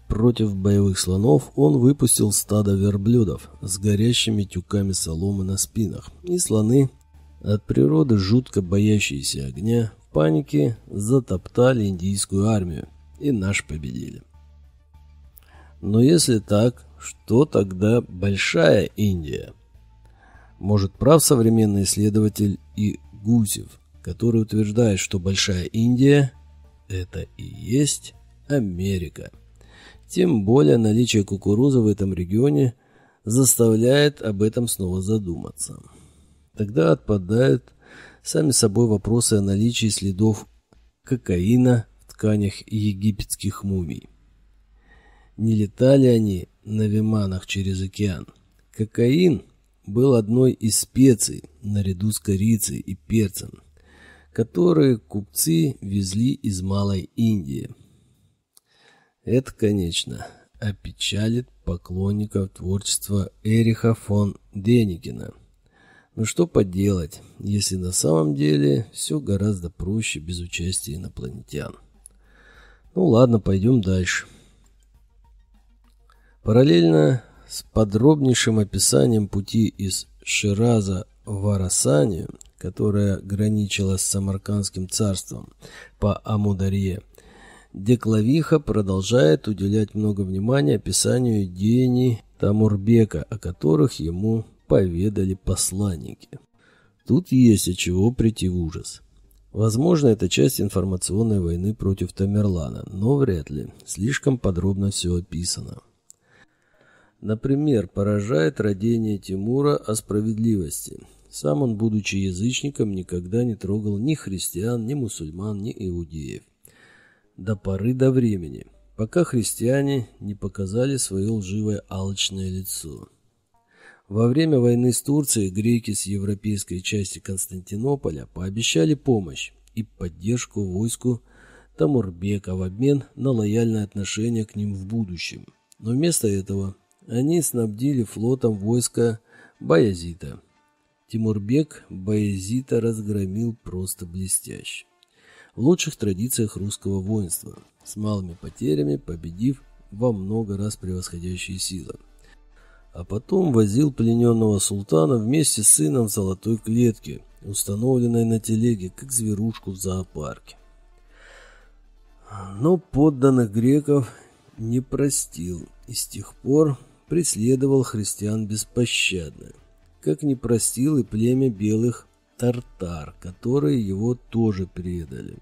Speaker 1: Против боевых слонов он выпустил стадо верблюдов с горящими тюками соломы на спинах, и слоны от природы жутко боящиеся огня, панике затоптали индийскую армию и наш победили. Но если так, что тогда Большая Индия? Может, прав современный исследователь и Гусев, который утверждает, что Большая Индия – это и есть Америка. Тем более наличие кукурузы в этом регионе заставляет об этом снова задуматься. Тогда отпадают сами собой вопросы о наличии следов кокаина в тканях египетских мумий. Не летали они на виманах через океан. Кокаин был одной из специй, наряду с корицей и перцем, которые купцы везли из Малой Индии. Это, конечно, опечалит поклонников творчества Эриха фон Деникина. Но что поделать, если на самом деле все гораздо проще без участия инопланетян. Ну ладно, пойдем дальше. Параллельно с подробнейшим описанием пути из Шираза в Арасанию, которая граничила с Самаркандским царством по Амударье, Деклавиха продолжает уделять много внимания описанию деяний Тамурбека, о которых ему поведали посланники. Тут есть от чего прийти в ужас. Возможно, это часть информационной войны против Тамерлана, но вряд ли. Слишком подробно все описано. Например, поражает родение Тимура о справедливости. Сам он, будучи язычником, никогда не трогал ни христиан, ни мусульман, ни иудеев. До поры до времени, пока христиане не показали свое лживое алчное лицо. Во время войны с Турцией греки с европейской части Константинополя пообещали помощь и поддержку войску Тамурбека в обмен на лояльное отношение к ним в будущем. Но вместо этого они снабдили флотом войска Баязита. Тимурбек Баязита разгромил просто блестяще. В лучших традициях русского воинства, с малыми потерями, победив во много раз превосходящие силы. А потом возил плененного султана вместе с сыном в золотой клетке, установленной на телеге, как зверушку в зоопарке. Но подданных греков не простил, и с тех пор преследовал христиан беспощадно, как не простил и племя белых тартар, которые его тоже предали.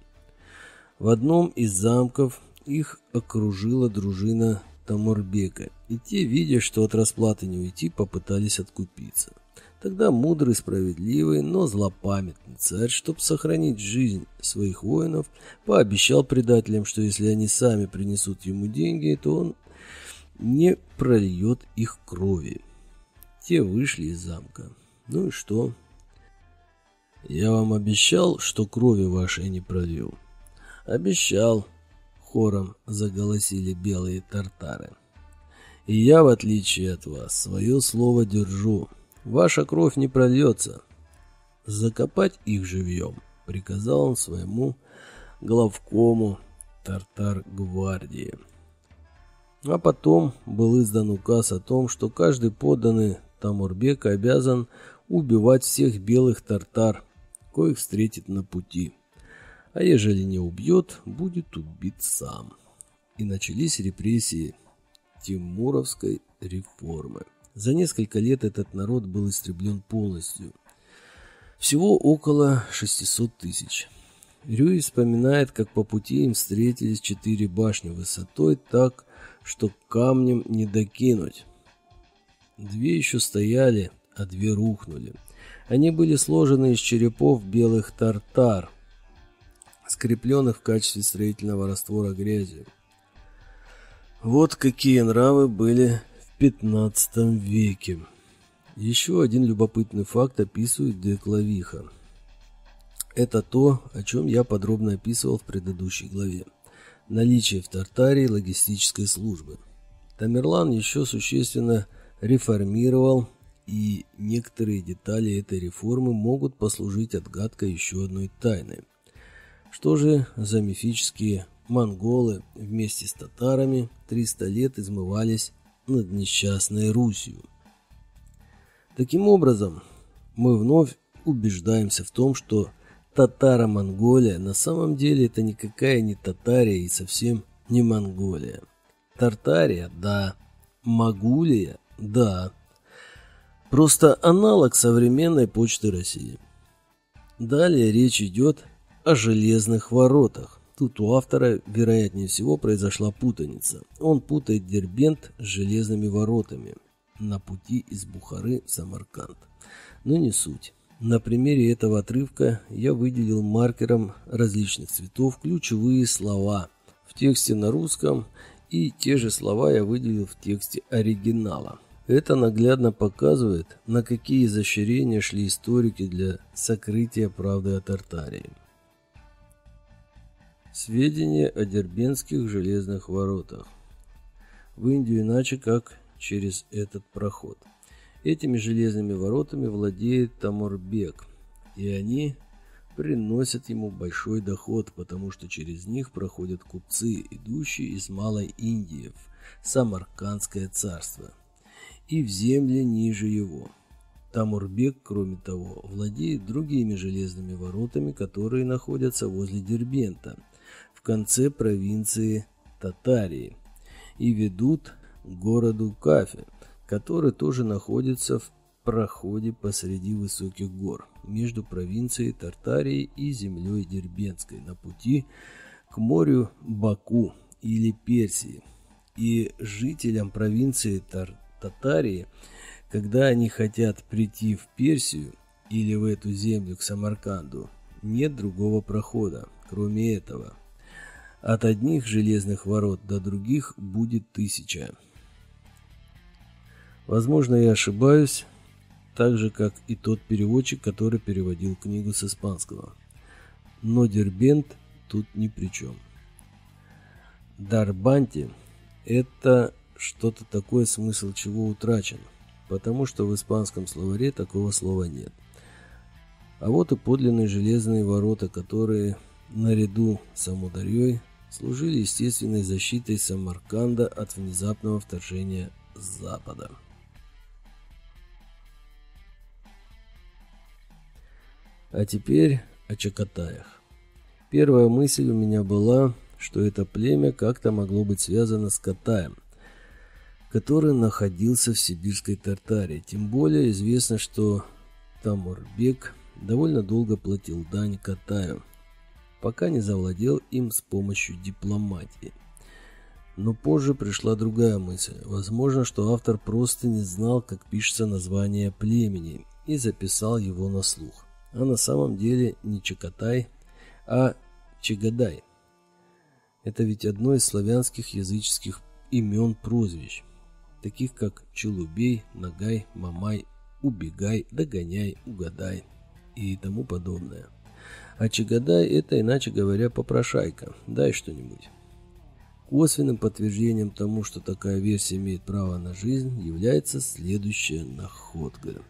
Speaker 1: В одном из замков их окружила дружина Тамурбека, и те, видя, что от расплаты не уйти, попытались откупиться. Тогда мудрый, справедливый, но злопамятный царь, чтобы сохранить жизнь своих воинов, пообещал предателям, что если они сами принесут ему деньги, то он не прольет их крови. Те вышли из замка. Ну и что? Я вам обещал, что крови вашей не пролью. Обещал, хором заголосили белые тартары. И я, в отличие от вас, свое слово держу. Ваша кровь не прольется. Закопать их живьем, приказал он своему главкому тартар-гвардии. А потом был издан указ о том, что каждый подданный Тамурбека обязан убивать всех белых тартар, коих встретит на пути. А ежели не убьет, будет убит сам. И начались репрессии Тимуровской реформы. За несколько лет этот народ был истреблен полностью. Всего около 600 тысяч. Рюй вспоминает, как по пути им встретились четыре башни высотой так, что камнем не докинуть. Две еще стояли, а две рухнули. Они были сложены из черепов белых тартар, скрепленных в качестве строительного раствора грязью. Вот какие нравы были в 15 веке. Еще один любопытный факт описывает Деклавиха. Это то, о чем я подробно описывал в предыдущей главе наличие в Тартарии логистической службы. Тамерлан еще существенно реформировал, и некоторые детали этой реформы могут послужить отгадкой еще одной тайны. Что же за мифические монголы вместе с татарами 300 лет измывались над несчастной Русью? Таким образом, мы вновь убеждаемся в том, что Татаро-Монголия на самом деле это никакая не Татария и совсем не Монголия. Тартария, да. Магулия, да. Просто аналог современной почты России. Далее речь идет о железных воротах. Тут у автора, вероятнее всего, произошла путаница. Он путает Дербент с железными воротами на пути из Бухары в Самарканд. Но не суть. На примере этого отрывка я выделил маркером различных цветов ключевые слова в тексте на русском, и те же слова я выделил в тексте оригинала. Это наглядно показывает, на какие изощрения шли историки для сокрытия правды о Тартарии. Сведения о Дербенских железных воротах. В Индию иначе как через этот проход. Этими железными воротами владеет Тамурбек, и они приносят ему большой доход, потому что через них проходят купцы, идущие из Малой Индии в Самаркандское царство и в земли ниже его. Тамурбек, кроме того, владеет другими железными воротами, которые находятся возле Дербента, в конце провинции Татарии, и ведут к городу Кафе, который тоже находится в проходе посреди высоких гор, между провинцией Тартарии и землей Дербентской, на пути к морю Баку или Персии. И жителям провинции Тартарии Татарии, когда они хотят прийти в Персию или в эту землю к Самарканду, нет другого прохода, кроме этого. От одних железных ворот до других будет тысяча. Возможно, я ошибаюсь, так же, как и тот переводчик, который переводил книгу с испанского. Но Дербент тут ни при чем. Дарбанти – это что-то такое, смысл чего утрачен, потому что в испанском словаре такого слова нет. А вот и подлинные железные ворота, которые наряду с Амударьей служили естественной защитой Самарканда от внезапного вторжения с запада. А теперь о Чакатаях. Первая мысль у меня была, что это племя как-то могло быть связано с Катаем – который находился в сибирской Тартарии. Тем более известно, что Тамурбек довольно долго платил дань Катаю, пока не завладел им с помощью дипломатии. Но позже пришла другая мысль. Возможно, что автор просто не знал, как пишется название племени, и записал его на слух. А на самом деле не Чакатай, а Чагадай. Это ведь одно из славянских языческих имен прозвищ таких как Челубей, Нагай, Мамай, Убегай, Догоняй, Угадай и тому подобное. А Чагадай – это, иначе говоря, попрошайка. Дай что-нибудь. Косвенным подтверждением тому, что такая версия имеет право на жизнь, является следующая находка.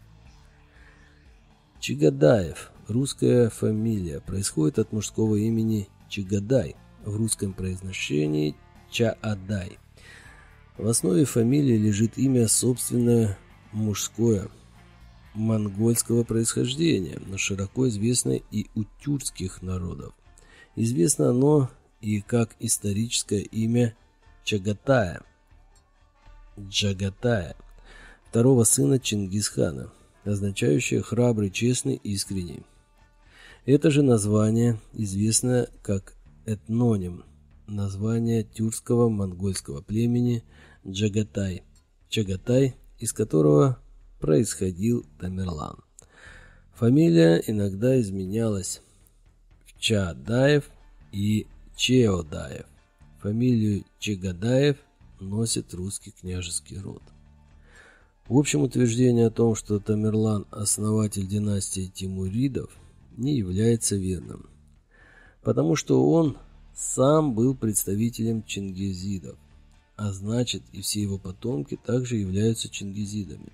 Speaker 1: Чагадаев – русская фамилия, происходит от мужского имени Чагадай, в русском произношении Чаадай – в основе фамилии лежит имя собственное мужское, монгольского происхождения, но широко известное и у тюркских народов. Известно оно и как историческое имя Чагатая, Джагатая, второго сына Чингисхана, означающее храбрый, честный, искренний. Это же название известно как этноним, название тюркского монгольского племени – Джагатай, Чагатай, из которого происходил Тамерлан. Фамилия иногда изменялась в Чаадаев и Чеодаев. Фамилию Чагадаев носит русский княжеский род. В общем, утверждение о том, что Тамерлан – основатель династии Тимуридов, не является верным, потому что он сам был представителем чингизидов а значит и все его потомки также являются чингизидами.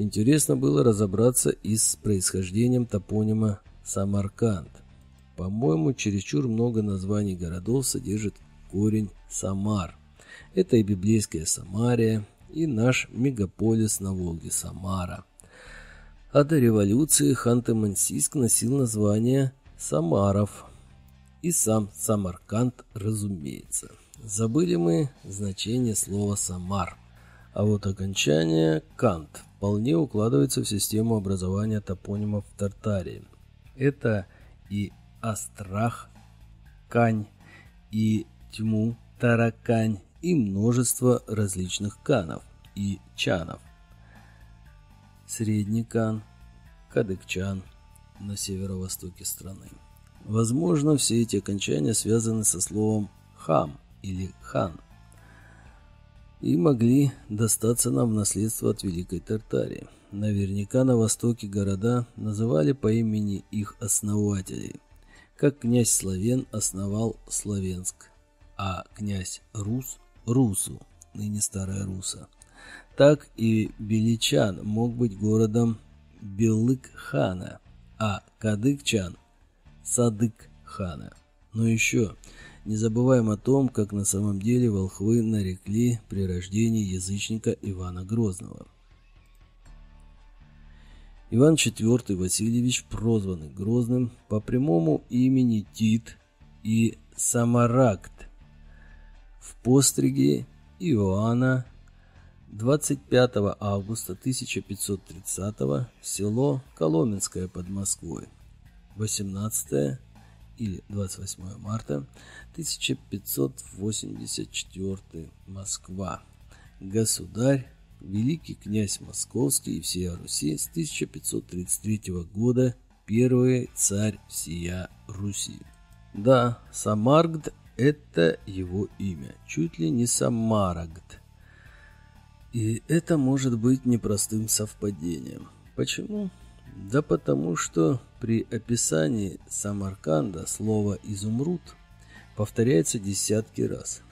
Speaker 1: Интересно было разобраться и с происхождением топонима Самарканд. По-моему, чересчур много названий городов содержит корень Самар. Это и библейская Самария, и наш мегаполис на Волге Самара. А до революции Ханты-Мансийск носил название Самаров. И сам Самарканд, разумеется. Забыли мы значение слова «самар». А вот окончание «кант» вполне укладывается в систему образования топонимов в Тартарии. Это и Астрах, Кань, и Тьму, Таракань, и множество различных канов и чанов. Средний Кан, Кадыкчан на северо-востоке страны. Возможно, все эти окончания связаны со словом «хам» или «хан» и могли достаться нам в наследство от Великой Тартарии. Наверняка на востоке города называли по имени их основателей, как князь Славен основал Славенск, а князь Рус – Русу, ныне Старая Руса. Так и Беличан мог быть городом Белык-хана, а Кадыкчан – Садык-хана. Но еще не забываем о том, как на самом деле волхвы нарекли при рождении язычника Ивана Грозного. Иван IV Васильевич, прозванный Грозным по прямому имени Тит и Самаракт, в постриге Иоанна 25 августа 1530 село Коломенское под Москвой. 18 или 28 марта 1584 Москва. Государь, великий князь Московский и всея Руси с 1533 года первый царь всея Руси. Да, Самаргд – это его имя, чуть ли не Самарагд. И это может быть непростым совпадением. Почему? Да потому что при описании Самарканда слово «изумруд» повторяется десятки раз.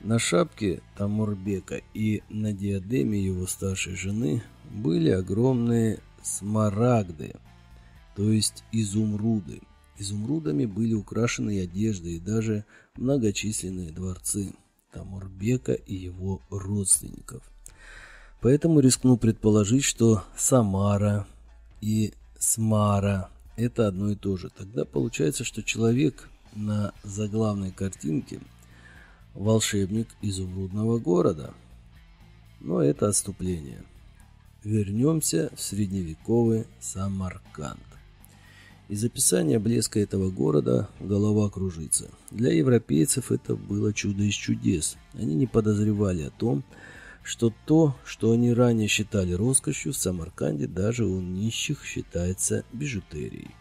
Speaker 1: На шапке Тамурбека и на диадеме его старшей жены были огромные смарагды, то есть изумруды. Изумрудами были украшены одежды и даже многочисленные дворцы Тамурбека и его родственников – Поэтому рискну предположить, что Самара и Смара – это одно и то же. Тогда получается, что человек на заглавной картинке – волшебник изумрудного города. Но это отступление. Вернемся в средневековый Самарканд. Из описания блеска этого города голова кружится. Для европейцев это было чудо из чудес. Они не подозревали о том, что что то, что они ранее считали роскошью, в Самарканде даже у нищих считается бижутерией.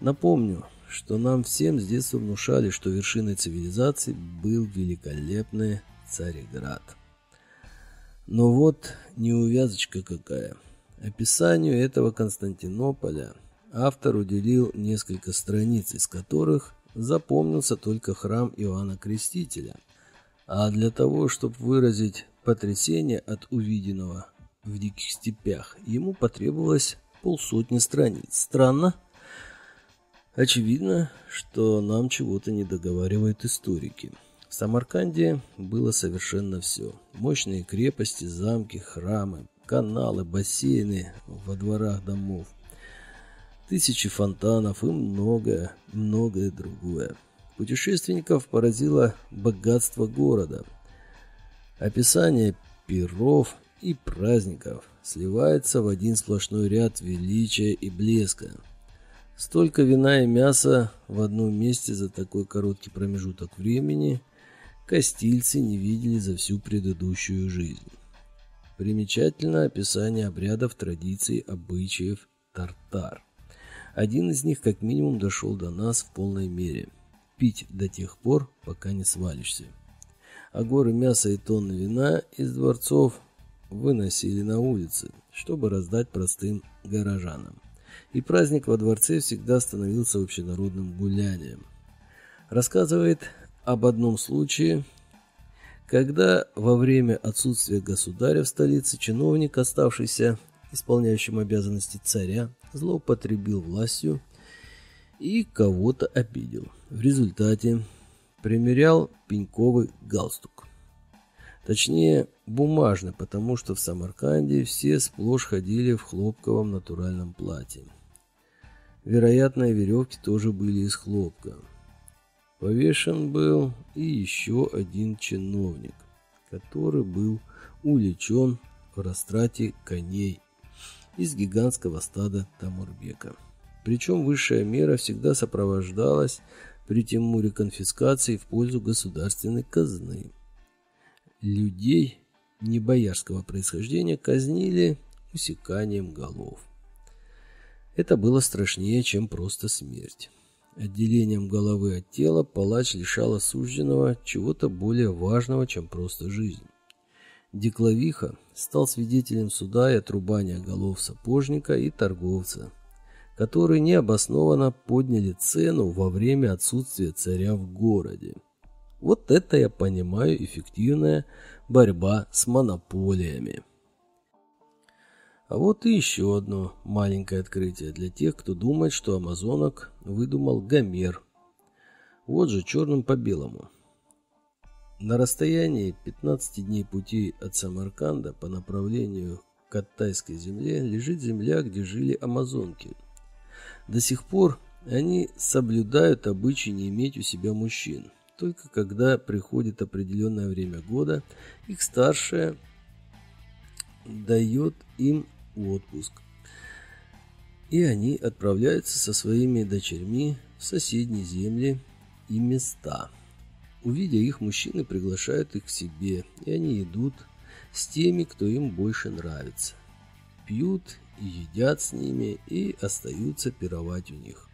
Speaker 1: Напомню, что нам всем с детства внушали, что вершиной цивилизации был великолепный Цареград. Но вот неувязочка какая. Описанию этого Константинополя автор уделил несколько страниц, из которых запомнился только храм Иоанна Крестителя. А для того, чтобы выразить потрясения от увиденного в диких степях ему потребовалось полсотни страниц. Странно. Очевидно, что нам чего-то не договаривают историки. В Самарканде было совершенно все. Мощные крепости, замки, храмы, каналы, бассейны во дворах домов, тысячи фонтанов и многое, многое другое. Путешественников поразило богатство города – Описание пиров и праздников сливается в один сплошной ряд величия и блеска. Столько вина и мяса в одном месте за такой короткий промежуток времени костильцы не видели за всю предыдущую жизнь. Примечательно описание обрядов, традиций, обычаев тартар. Один из них как минимум дошел до нас в полной мере. Пить до тех пор, пока не свалишься а горы мяса и тонны вина из дворцов выносили на улицы, чтобы раздать простым горожанам. И праздник во дворце всегда становился общенародным гулянием. Рассказывает об одном случае, когда во время отсутствия государя в столице чиновник, оставшийся исполняющим обязанности царя, злоупотребил властью и кого-то обидел. В результате примерял пеньковый галстук. Точнее, бумажный, потому что в Самарканде все сплошь ходили в хлопковом натуральном платье. Вероятно, веревки тоже были из хлопка. Повешен был и еще один чиновник, который был увлечен в растрате коней из гигантского стада Тамурбека. Причем высшая мера всегда сопровождалась при Тимуре конфискацией в пользу государственной казны. Людей не боярского происхождения казнили усеканием голов. Это было страшнее, чем просто смерть. Отделением головы от тела палач лишал осужденного чего-то более важного, чем просто жизнь. Деклавиха стал свидетелем суда и отрубания голов сапожника и торговца, которые необоснованно подняли цену во время отсутствия царя в городе. Вот это я понимаю эффективная борьба с монополиями. А вот и еще одно маленькое открытие для тех, кто думает, что амазонок выдумал Гомер. Вот же черным по белому. На расстоянии 15 дней пути от Самарканда по направлению к Катайской земле лежит земля, где жили амазонки. До сих пор они соблюдают обычай не иметь у себя мужчин. Только когда приходит определенное время года, их старшая дает им отпуск. И они отправляются со своими дочерьми в соседние земли и места. Увидя их, мужчины приглашают их к себе, и они идут с теми, кто им больше нравится. Пьют едят с ними, и остаются пировать у них.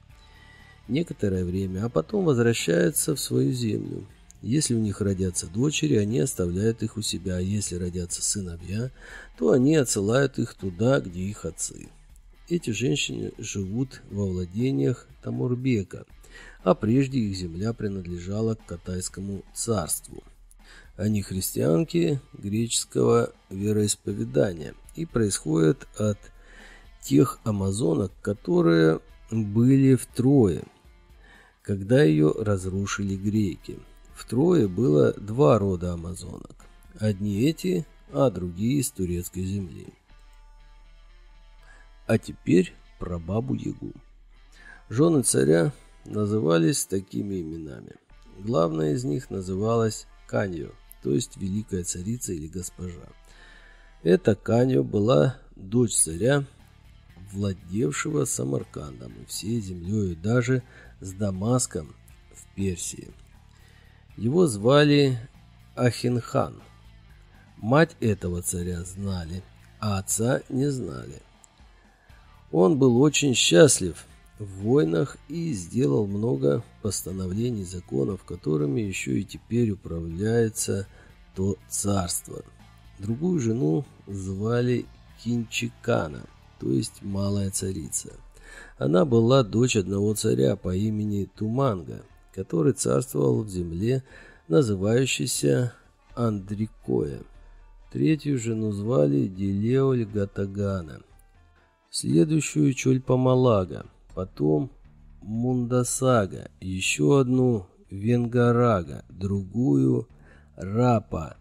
Speaker 1: Некоторое время, а потом возвращаются в свою землю. Если у них родятся дочери, они оставляют их у себя, а если родятся сыновья, то они отсылают их туда, где их отцы. Эти женщины живут во владениях Тамурбека – а прежде их земля принадлежала к Катайскому царству. Они христианки греческого вероисповедания и происходят от тех амазонок, которые были в Трое, когда ее разрушили греки. В Трое было два рода амазонок. Одни эти, а другие из турецкой земли. А теперь про бабу Ягу. Жены царя назывались такими именами. Главная из них называлась Каньо, то есть Великая Царица или Госпожа. Эта Каньо была дочь царя, владевшего Самаркандом и всей землей, даже с Дамаском в Персии. Его звали Ахинхан. Мать этого царя знали, а отца не знали. Он был очень счастлив, в войнах и сделал много постановлений законов, которыми еще и теперь управляется то царство. Другую жену звали Кинчикана, то есть Малая Царица. Она была дочь одного царя по имени Туманга, который царствовал в земле, называющейся Андрикоя. Третью жену звали Дилеоль Гатагана, следующую Чольпамалага, потом Мундасага, еще одну Венгарага, другую Рапа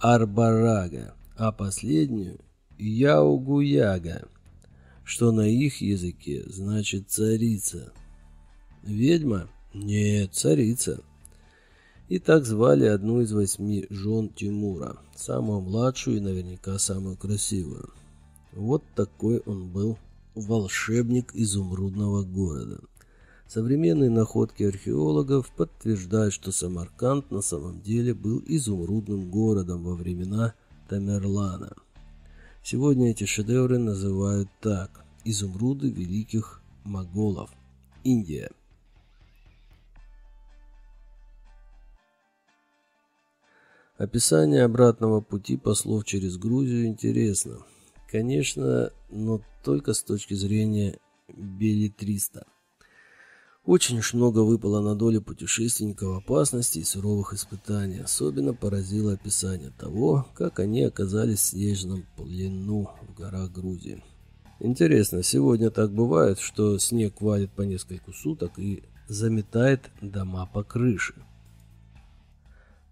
Speaker 1: Арбарага, а последнюю Яугуяга, что на их языке значит царица. Ведьма? Нет, царица. И так звали одну из восьми жен Тимура, самую младшую и наверняка самую красивую. Вот такой он был волшебник изумрудного города. Современные находки археологов подтверждают, что Самарканд на самом деле был изумрудным городом во времена Тамерлана. Сегодня эти шедевры называют так – изумруды великих моголов. Индия. Описание обратного пути послов через Грузию интересно. Конечно, но только с точки зрения билетриста. Очень уж много выпало на долю путешественников опасностей и суровых испытаний. Особенно поразило описание того, как они оказались в снежном плену в горах Грузии. Интересно, сегодня так бывает, что снег валит по нескольку суток и заметает дома по крыше.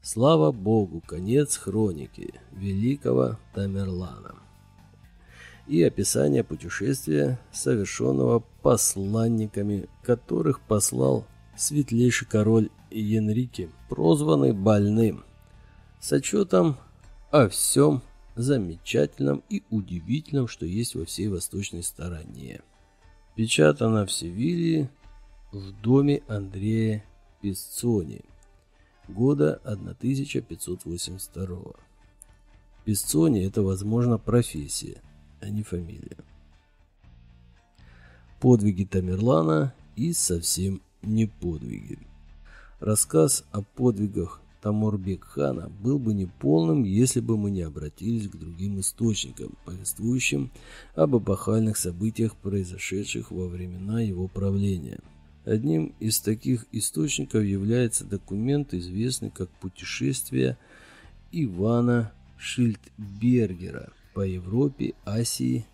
Speaker 1: Слава Богу, конец хроники великого Тамерлана и описание путешествия, совершенного посланниками, которых послал светлейший король Енрике, прозванный Больным, с отчетом о всем замечательном и удивительном, что есть во всей восточной стороне. Печатано в Севилье в доме Андрея Песцони года 1582. Песцони – это, возможно, профессия, а не фамилия. Подвиги Тамерлана и совсем не подвиги. Рассказ о подвигах Тамурбек-хана был бы неполным, если бы мы не обратились к другим источникам, повествующим об эпохальных событиях, произошедших во времена его правления. Одним из таких источников является документ, известный как «Путешествие Ивана Шильдбергера по Европе, Азии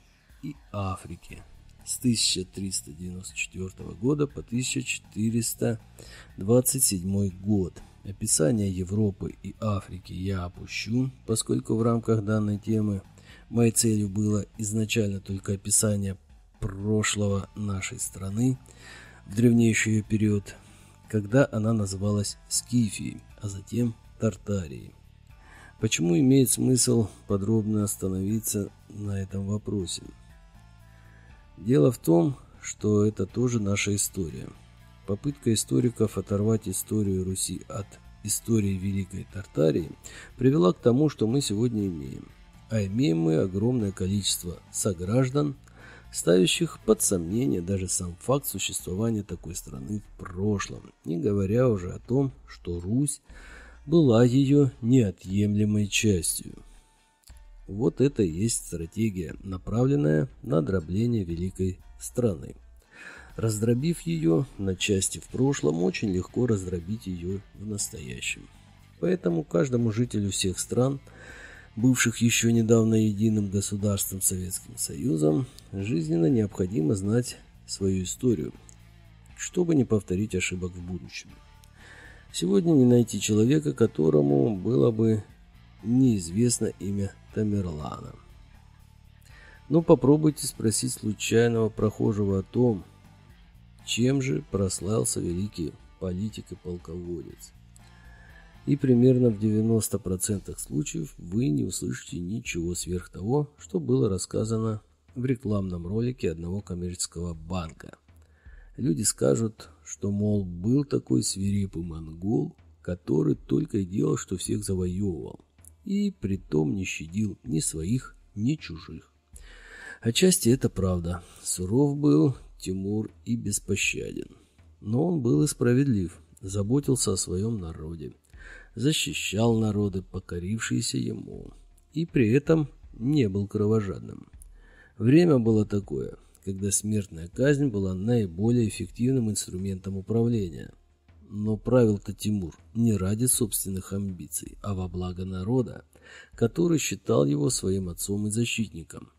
Speaker 1: и Африке» с 1394 года по 1427 год. Описание Европы и Африки я опущу, поскольку в рамках данной темы моей целью было изначально только описание прошлого нашей страны в древнейший ее период, когда она называлась Скифией, а затем Тартарией. Почему имеет смысл подробно остановиться на этом вопросе? Дело в том, что это тоже наша история. Попытка историков оторвать историю Руси от истории Великой Тартарии привела к тому, что мы сегодня имеем. А имеем мы огромное количество сограждан, ставящих под сомнение даже сам факт существования такой страны в прошлом, не говоря уже о том, что Русь была ее неотъемлемой частью. Вот это и есть стратегия, направленная на дробление великой страны. Раздробив ее на части в прошлом, очень легко раздробить ее в настоящем. Поэтому каждому жителю всех стран, бывших еще недавно единым государством Советским Союзом, жизненно необходимо знать свою историю, чтобы не повторить ошибок в будущем. Сегодня не найти человека, которому было бы неизвестно имя Тамерлана. Но ну, попробуйте спросить случайного прохожего о том, чем же прославился великий политик и полководец. И примерно в 90% случаев вы не услышите ничего сверх того, что было рассказано в рекламном ролике одного коммерческого банка. Люди скажут, что, мол, был такой свирепый монгол, который только и делал, что всех завоевывал и притом не щадил ни своих, ни чужих. Отчасти это правда. Суров был Тимур и беспощаден. Но он был и справедлив, заботился о своем народе, защищал народы, покорившиеся ему, и при этом не был кровожадным. Время было такое, когда смертная казнь была наиболее эффективным инструментом управления – но правил-то Тимур не ради собственных амбиций, а во благо народа, который считал его своим отцом и защитником.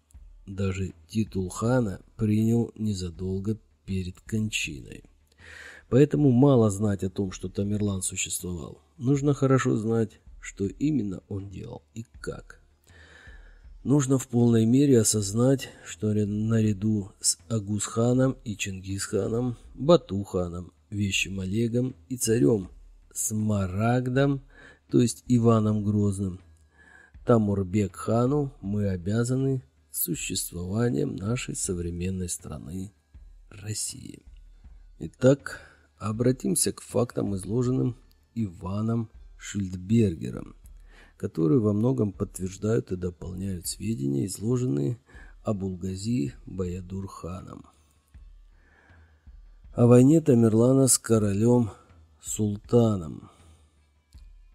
Speaker 1: Даже титул хана принял незадолго перед кончиной. Поэтому мало знать о том, что Тамерлан существовал. Нужно хорошо знать, что именно он делал и как. Нужно в полной мере осознать, что наряду с Агусханом и Чингисханом, Батуханом вещим Олегом и царем Смарагдом, то есть Иваном Грозным, Тамурбек-хану мы обязаны существованием нашей современной страны России. Итак, обратимся к фактам, изложенным Иваном Шильдбергером, которые во многом подтверждают и дополняют сведения, изложенные об Улгази Баядур-ханом о войне Тамерлана с королем Султаном.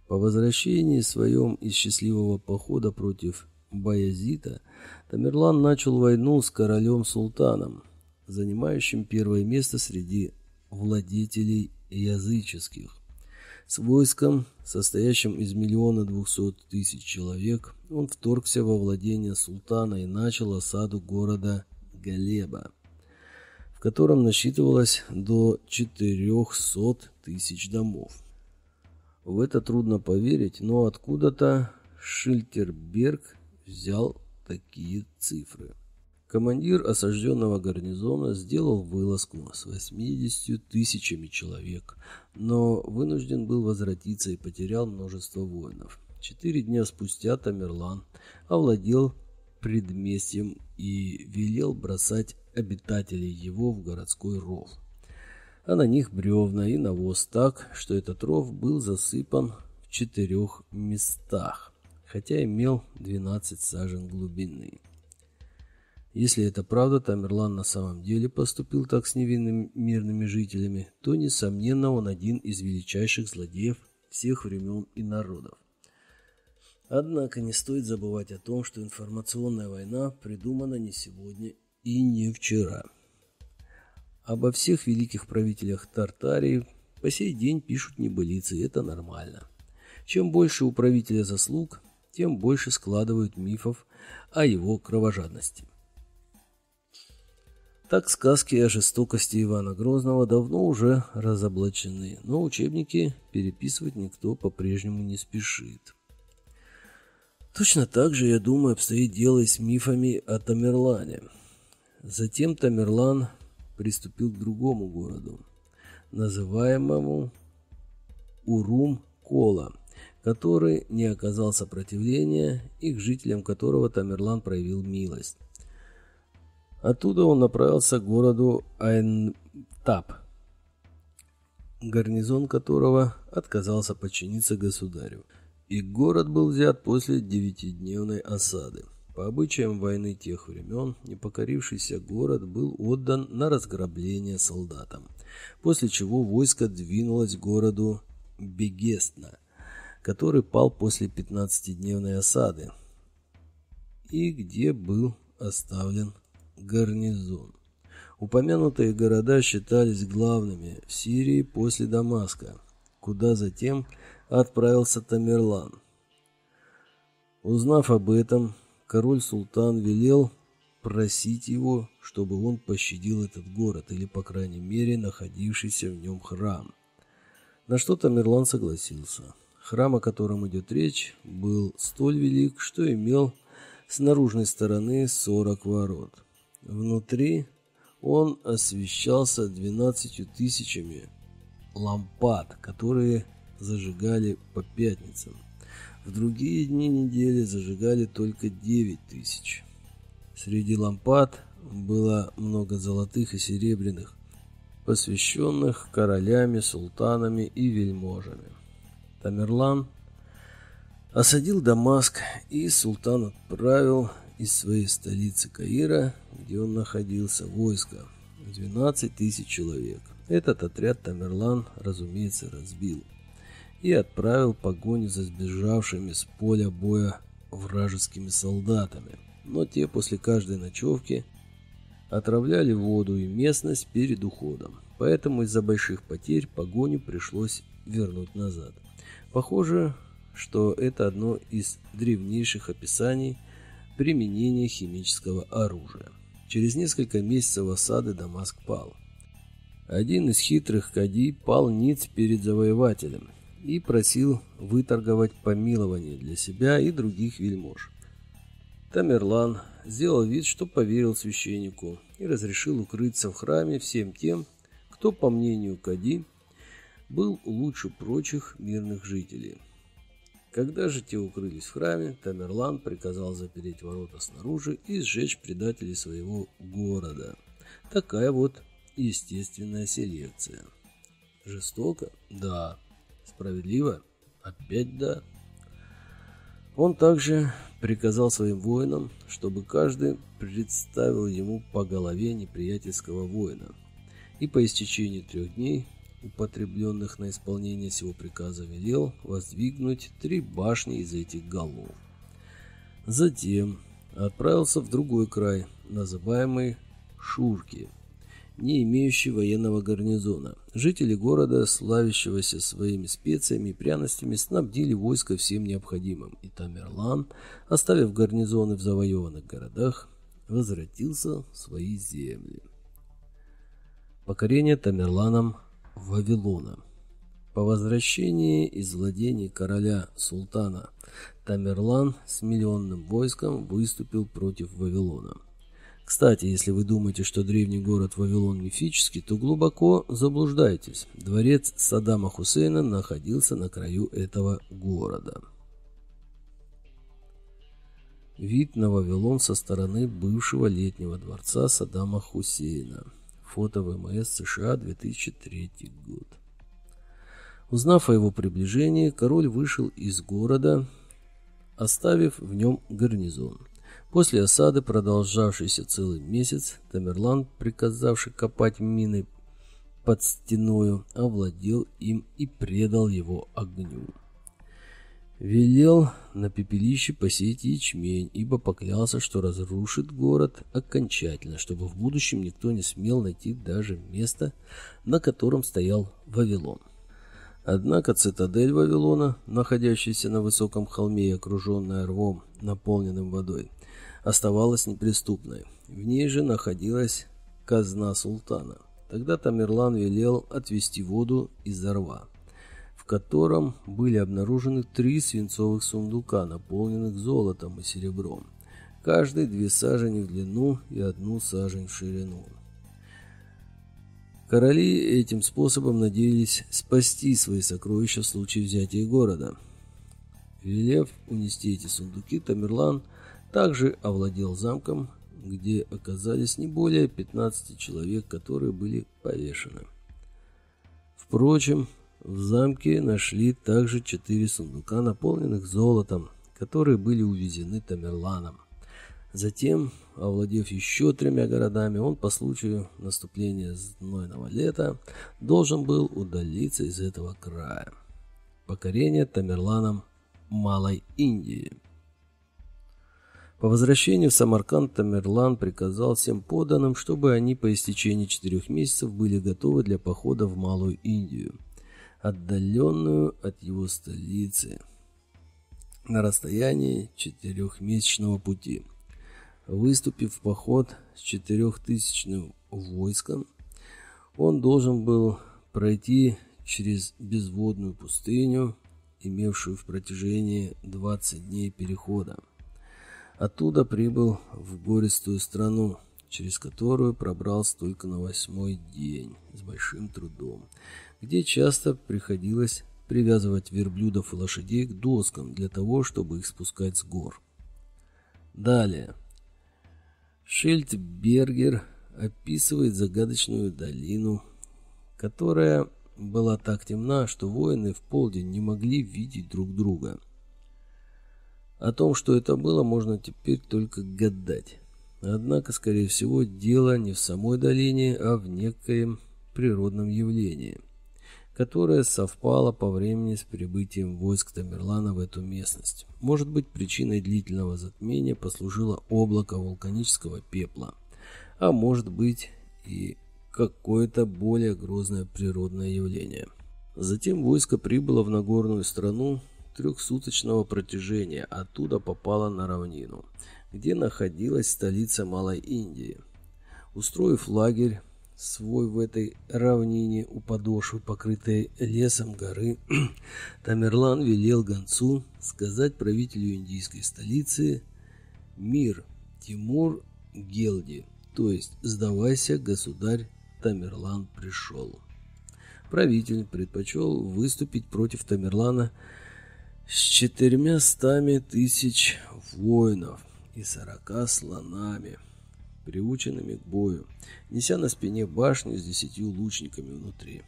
Speaker 1: По возвращении своем из счастливого похода против Баязита Тамерлан начал войну с королем Султаном, занимающим первое место среди владетелей языческих. С войском, состоящим из миллиона двухсот тысяч человек, он вторгся во владение султана и начал осаду города Галеба в котором насчитывалось до 400 тысяч домов. В это трудно поверить, но откуда-то Шильтерберг взял такие цифры. Командир осажденного гарнизона сделал вылазку с 80 тысячами человек, но вынужден был возвратиться и потерял множество воинов. Четыре дня спустя Тамерлан овладел предместьем и велел бросать обитателей его в городской ров. А на них бревна и навоз так, что этот ров был засыпан в четырех местах, хотя имел 12 сажен глубины. Если это правда, Тамерлан на самом деле поступил так с невинными мирными жителями, то, несомненно, он один из величайших злодеев всех времен и народов. Однако не стоит забывать о том, что информационная война придумана не сегодня и не вчера. Обо всех великих правителях Тартарии по сей день пишут небылицы, и это нормально. Чем больше у правителя заслуг, тем больше складывают мифов о его кровожадности. Так сказки о жестокости Ивана Грозного давно уже разоблачены, но учебники переписывать никто по-прежнему не спешит. Точно так же, я думаю, обстоит дело и с мифами о Тамерлане. Затем Тамерлан приступил к другому городу, называемому Урум-Кола, который не оказал сопротивления и к жителям которого Тамерлан проявил милость. Оттуда он направился к городу Айнтап, гарнизон которого отказался подчиниться государю и город был взят после девятидневной осады. По обычаям войны тех времен, непокорившийся город был отдан на разграбление солдатам, после чего войско двинулось к городу Бегестна, который пал после пятнадцатидневной осады, и где был оставлен гарнизон. Упомянутые города считались главными в Сирии после Дамаска, куда затем отправился Тамерлан. Узнав об этом, король-султан велел просить его, чтобы он пощадил этот город, или, по крайней мере, находившийся в нем храм. На что Тамерлан согласился. Храм, о котором идет речь, был столь велик, что имел с наружной стороны 40 ворот. Внутри он освещался двенадцатью тысячами лампад, которые зажигали по пятницам. В другие дни недели зажигали только 9 тысяч. Среди лампад было много золотых и серебряных, посвященных королями, султанами и вельможами. Тамерлан осадил Дамаск, и султан отправил из своей столицы Каира, где он находился, войско 12 тысяч человек. Этот отряд Тамерлан, разумеется, разбил и отправил погоню за сбежавшими с поля боя вражескими солдатами. Но те после каждой ночевки отравляли воду и местность перед уходом. Поэтому из-за больших потерь погоню пришлось вернуть назад. Похоже, что это одно из древнейших описаний применения химического оружия. Через несколько месяцев осады Дамаск пал. Один из хитрых кади пал ниц перед завоевателем и просил выторговать помилование для себя и других вельмож. Тамерлан сделал вид, что поверил священнику и разрешил укрыться в храме всем тем, кто, по мнению Кади, был лучше прочих мирных жителей. Когда же те укрылись в храме, Тамерлан приказал запереть ворота снаружи и сжечь предателей своего города. Такая вот естественная селекция. Жестоко? Да. Справедливо? Опять да. Он также приказал своим воинам, чтобы каждый представил ему по голове неприятельского воина. И по истечении трех дней, употребленных на исполнение сего приказа, велел воздвигнуть три башни из этих голов. Затем отправился в другой край, называемый Шурки, не имеющий военного гарнизона. Жители города, славящегося своими специями и пряностями, снабдили войско всем необходимым, и Тамерлан, оставив гарнизоны в завоеванных городах, возвратился в свои земли. Покорение Тамерланом Вавилона По возвращении из владений короля султана Тамерлан с миллионным войском выступил против Вавилона. Кстати, если вы думаете, что древний город Вавилон мифический, то глубоко заблуждаетесь. Дворец Саддама Хусейна находился на краю этого города. Вид на Вавилон со стороны бывшего летнего дворца Саддама Хусейна. Фото ВМС США 2003 год. Узнав о его приближении, король вышел из города, оставив в нем гарнизон. После осады, продолжавшейся целый месяц, Тамерлан, приказавший копать мины под стеною, овладел им и предал его огню. Велел на пепелище посеять ячмень, ибо поклялся, что разрушит город окончательно, чтобы в будущем никто не смел найти даже место, на котором стоял Вавилон. Однако цитадель Вавилона, находящаяся на высоком холме и окруженная рвом, наполненным водой, оставалась неприступной. В ней же находилась казна султана. Тогда Тамерлан велел отвести воду из рва, котором были обнаружены три свинцовых сундука, наполненных золотом и серебром, каждый две сажени в длину и одну сажень в ширину. Короли этим способом надеялись спасти свои сокровища в случае взятия города. Велев унести эти сундуки, Тамерлан – также овладел замком, где оказались не более 15 человек, которые были повешены. Впрочем, в замке нашли также четыре сундука, наполненных золотом, которые были увезены Тамерланом. Затем, овладев еще тремя городами, он по случаю наступления знойного лета должен был удалиться из этого края. Покорение Тамерланом Малой Индии – по возвращению в Самарканд Тамерлан приказал всем поданным, чтобы они по истечении четырех месяцев были готовы для похода в Малую Индию, отдаленную от его столицы, на расстоянии четырехмесячного пути. Выступив в поход с четырехтысячным войском, он должен был пройти через безводную пустыню, имевшую в протяжении 20 дней перехода. Оттуда прибыл в гористую страну, через которую пробрался только на восьмой день с большим трудом, где часто приходилось привязывать верблюдов и лошадей к доскам для того, чтобы их спускать с гор. Далее. Шельдбергер описывает загадочную долину, которая была так темна, что воины в полдень не могли видеть друг друга. О том, что это было, можно теперь только гадать. Однако, скорее всего, дело не в самой долине, а в некоем природном явлении, которое совпало по времени с прибытием войск Тамерлана в эту местность. Может быть, причиной длительного затмения послужило облако вулканического пепла, а может быть и какое-то более грозное природное явление. Затем войско прибыло в Нагорную страну, трехсуточного протяжения оттуда попала на равнину, где находилась столица Малой Индии. Устроив лагерь свой в этой равнине у подошвы, покрытой лесом горы, Тамерлан велел гонцу сказать правителю индийской столицы «Мир, Тимур Гелди», то есть «Сдавайся, государь, Тамерлан пришел». Правитель предпочел выступить против Тамерлана с четырьмястами тысяч воинов и сорока слонами, приученными к бою, неся на спине башню с десятью лучниками внутри.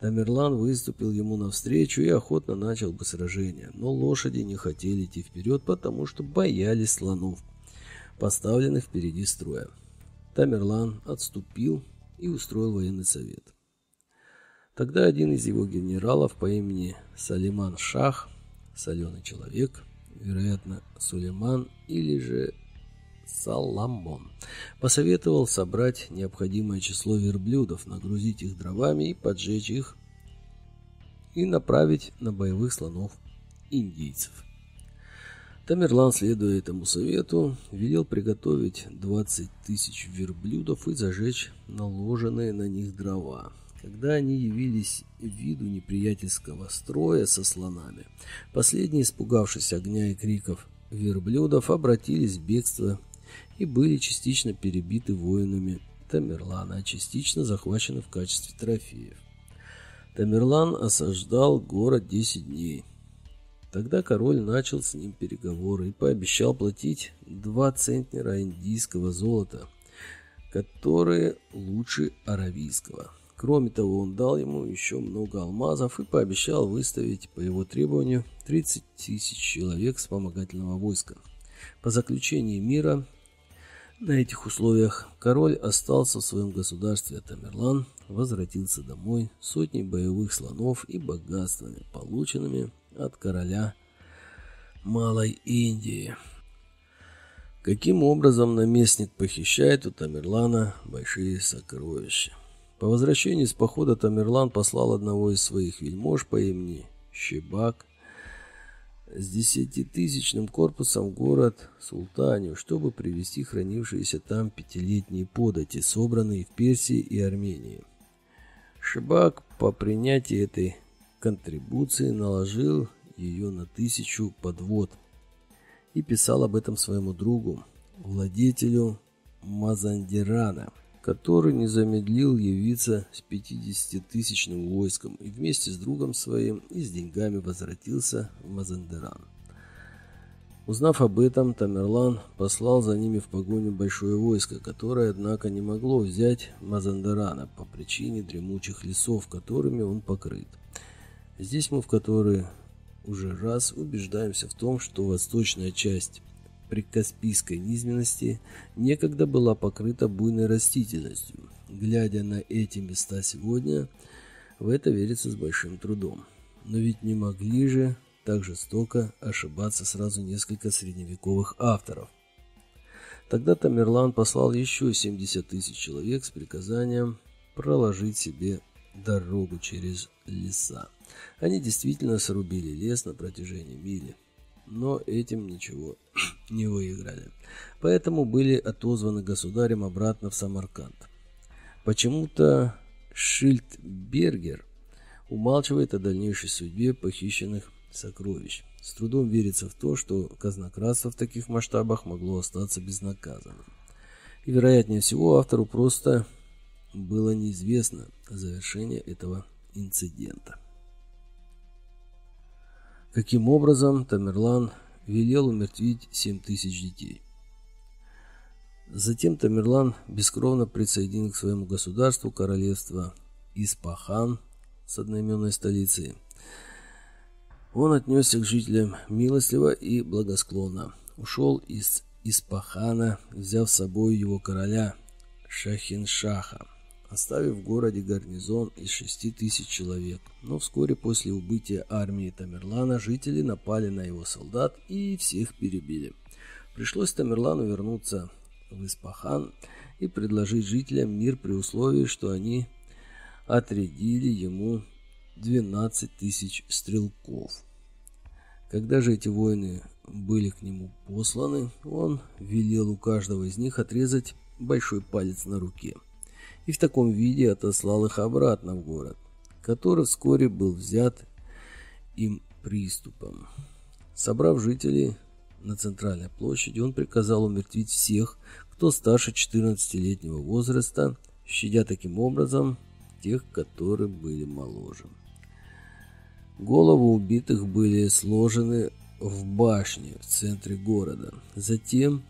Speaker 1: Тамерлан выступил ему навстречу и охотно начал бы сражение, но лошади не хотели идти вперед, потому что боялись слонов, поставленных впереди строя. Тамерлан отступил и устроил военный совет. Тогда один из его генералов по имени Салиман Шах соленый человек, вероятно, Сулейман или же Саламон, посоветовал собрать необходимое число верблюдов, нагрузить их дровами и поджечь их и направить на боевых слонов индийцев. Тамерлан, следуя этому совету, велел приготовить 20 тысяч верблюдов и зажечь наложенные на них дрова. Когда они явились виду неприятельского строя со слонами, последние, испугавшись огня и криков верблюдов, обратились в бегство и были частично перебиты воинами Тамерлана, а частично захвачены в качестве трофеев. Тамерлан осаждал город 10 дней. Тогда король начал с ним переговоры и пообещал платить два центнера индийского золота, которые лучше аравийского. Кроме того, он дал ему еще много алмазов и пообещал выставить по его требованию 30 тысяч человек вспомогательного войска. По заключении мира на этих условиях король остался в своем государстве, а Тамерлан возвратился домой сотней боевых слонов и богатствами, полученными от короля Малой Индии. Каким образом наместник похищает у Тамерлана большие сокровища? По возвращении с похода Тамерлан послал одного из своих вельмож по имени Щебак с десятитысячным корпусом в город Султанию, чтобы привести хранившиеся там пятилетние подати, собранные в Персии и Армении. Шибак по принятии этой контрибуции наложил ее на тысячу подвод и писал об этом своему другу, владетелю Мазандирана – который не замедлил явиться с 50-тысячным войском и вместе с другом своим и с деньгами возвратился в Мазандеран. Узнав об этом, Тамерлан послал за ними в погоню большое войско, которое, однако, не могло взять Мазандерана по причине дремучих лесов, которыми он покрыт. Здесь мы в который уже раз убеждаемся в том, что восточная часть прикаспийской низменности некогда была покрыта буйной растительностью. Глядя на эти места сегодня, в это верится с большим трудом. Но ведь не могли же так жестоко ошибаться сразу несколько средневековых авторов. Тогда Тамерлан послал еще 70 тысяч человек с приказанием проложить себе дорогу через леса. Они действительно срубили лес на протяжении мили но этим ничего не выиграли. Поэтому были отозваны государем обратно в Самарканд. Почему-то Шильдбергер умалчивает о дальнейшей судьбе похищенных сокровищ. С трудом верится в то, что казнократство в таких масштабах могло остаться безнаказанным. И, вероятнее всего, автору просто было неизвестно завершение этого инцидента. Каким образом Тамерлан велел умертвить семь тысяч детей. Затем Тамерлан бескровно присоединил к своему государству королевство Испахан с одноименной столицей. Он отнесся к жителям милостливо и благосклонно. Ушел из Испахана, взяв с собой его короля Шахиншаха оставив в городе гарнизон из шести тысяч человек. Но вскоре после убытия армии Тамерлана жители напали на его солдат и всех перебили. Пришлось Тамерлану вернуться в Испахан и предложить жителям мир при условии, что они отрядили ему 12 тысяч стрелков. Когда же эти воины были к нему посланы, он велел у каждого из них отрезать большой палец на руке и в таком виде отослал их обратно в город, который вскоре был взят им приступом. Собрав жителей на центральной площади, он приказал умертвить всех, кто старше 14-летнего возраста, щадя таким образом тех, которые были моложе. Головы убитых были сложены в башне в центре города. Затем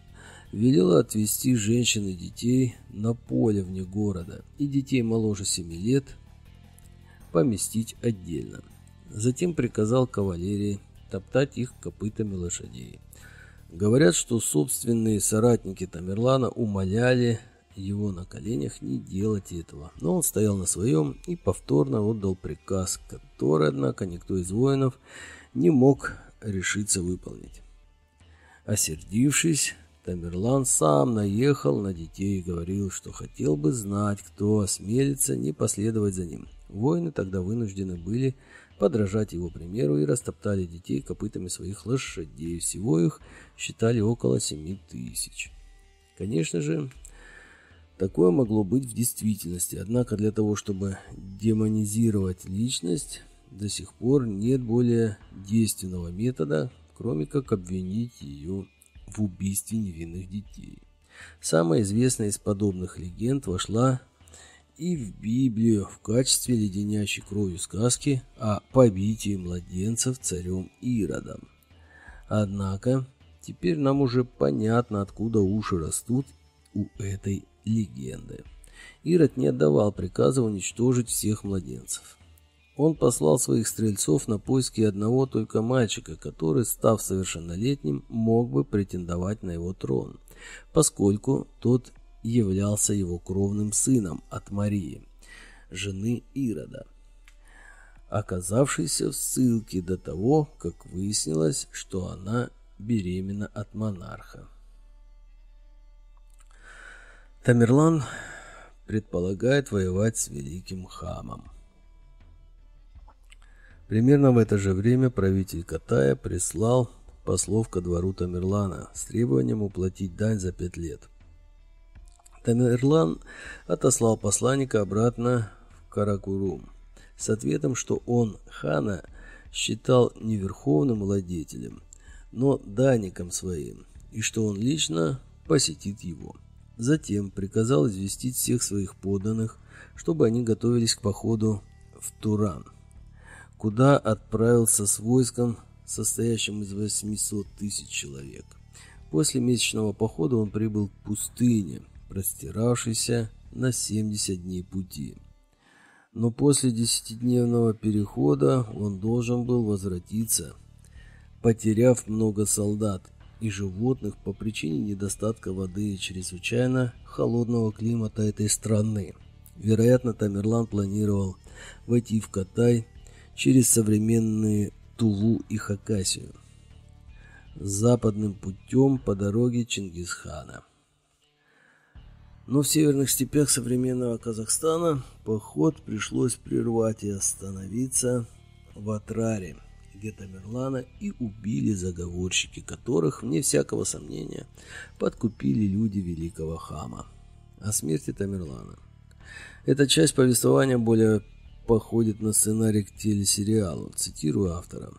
Speaker 1: велела отвезти женщин и детей на поле вне города и детей моложе семи лет поместить отдельно. Затем приказал кавалерии топтать их копытами лошадей. Говорят, что собственные соратники Тамерлана умоляли его на коленях не делать этого, но он стоял на своем и повторно отдал приказ, который, однако, никто из воинов не мог решиться выполнить. Осердившись, Тамерлан сам наехал на детей и говорил, что хотел бы знать, кто осмелится не последовать за ним. Воины тогда вынуждены были подражать его примеру и растоптали детей копытами своих лошадей. Всего их считали около семи тысяч. Конечно же, такое могло быть в действительности, однако для того, чтобы демонизировать личность, до сих пор нет более действенного метода, кроме как обвинить ее в убийстве невинных детей. Самая известная из подобных легенд вошла и в Библию в качестве леденящей кровью сказки о побитии младенцев царем Иродом. Однако, теперь нам уже понятно, откуда уши растут у этой легенды. Ирод не отдавал приказа уничтожить всех младенцев. Он послал своих стрельцов на поиски одного только мальчика, который, став совершеннолетним, мог бы претендовать на его трон, поскольку тот являлся его кровным сыном от Марии, жены Ирода, оказавшейся в ссылке до того, как выяснилось, что она беременна от монарха. Тамерлан предполагает воевать с великим хамом. Примерно в это же время правитель Катая прислал послов ко двору Тамерлана с требованием уплатить дань за пять лет. Тамерлан отослал посланника обратно в Каракурум с ответом, что он хана считал не верховным владетелем, но данником своим, и что он лично посетит его. Затем приказал известить всех своих подданных, чтобы они готовились к походу в Туран куда отправился с войском, состоящим из 800 тысяч человек. После месячного похода он прибыл к пустыне, простиравшейся на 70 дней пути. Но после десятидневного перехода он должен был возвратиться, потеряв много солдат и животных по причине недостатка воды и чрезвычайно холодного климата этой страны. Вероятно, Тамерлан планировал войти в Катай через современные Тулу и Хакасию, западным путем по дороге Чингисхана. Но в северных степях современного Казахстана поход пришлось прервать и остановиться в Атраре, где Тамерлана и убили заговорщики, которых, вне всякого сомнения, подкупили люди великого хама. О смерти Тамерлана. Эта часть повествования более походит на сценарий к телесериалу, цитирую автора.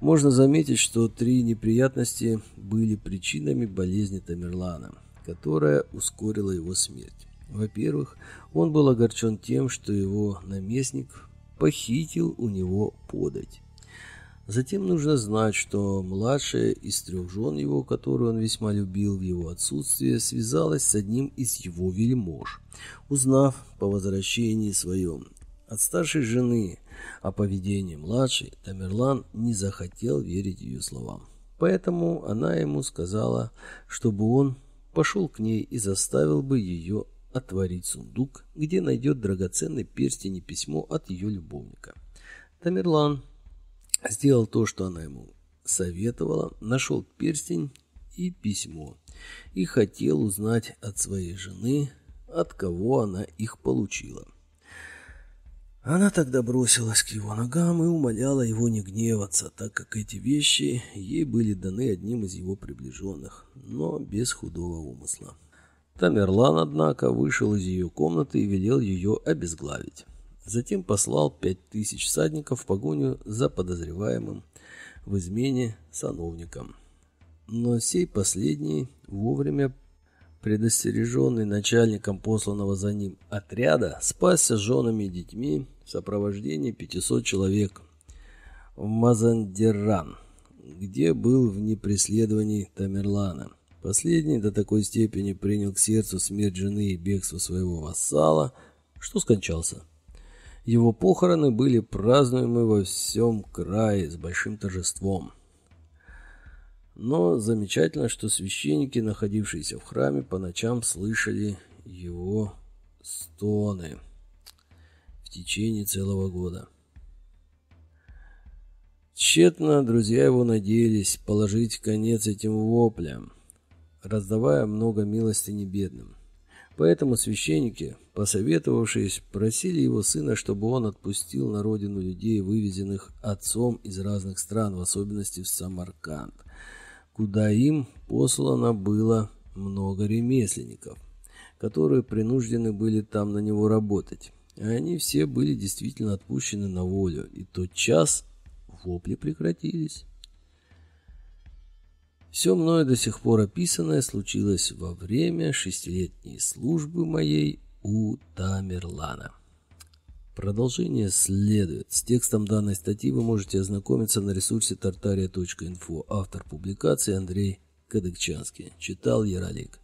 Speaker 1: Можно заметить, что три неприятности были причинами болезни Тамерлана, которая ускорила его смерть. Во-первых, он был огорчен тем, что его наместник похитил у него подать. Затем нужно знать, что младшая из трех жен его, которую он весьма любил в его отсутствие, связалась с одним из его вельмож. Узнав по возвращении своем от старшей жены о поведении младшей, Тамерлан не захотел верить ее словам. Поэтому она ему сказала, чтобы он пошел к ней и заставил бы ее отворить сундук, где найдет драгоценный перстень и письмо от ее любовника. Тамерлан сделал то, что она ему советовала, нашел перстень и письмо и хотел узнать от своей жены, от кого она их получила. Она тогда бросилась к его ногам и умоляла его не гневаться, так как эти вещи ей были даны одним из его приближенных, но без худого умысла. Тамерлан, однако, вышел из ее комнаты и велел ее обезглавить. Затем послал пять тысяч всадников в погоню за подозреваемым в измене сановником. Но сей последний вовремя предостереженный начальником посланного за ним отряда, спасся с женами и детьми в сопровождении 500 человек в Мазандерран, где был в непреследовании Тамерлана. Последний до такой степени принял к сердцу смерть жены и бегство своего вассала, что скончался. Его похороны были празднуемы во всем крае с большим торжеством. Но замечательно, что священники, находившиеся в храме, по ночам слышали его стоны в течение целого года. Тщетно друзья его надеялись положить конец этим воплям, раздавая много милостыни бедным. Поэтому священники, посоветовавшись, просили его сына, чтобы он отпустил на родину людей, вывезенных отцом из разных стран, в особенности в Самарканд – куда им послано было много ремесленников, которые принуждены были там на него работать. Они все были действительно отпущены на волю, и тот час вопли прекратились. Все мною до сих пор описанное случилось во время шестилетней службы моей у Тамерлана. Продолжение следует. С текстом данной статьи вы можете ознакомиться на ресурсе tartaria.info. Автор публикации Андрей Кадыкчанский. Читал Яролик.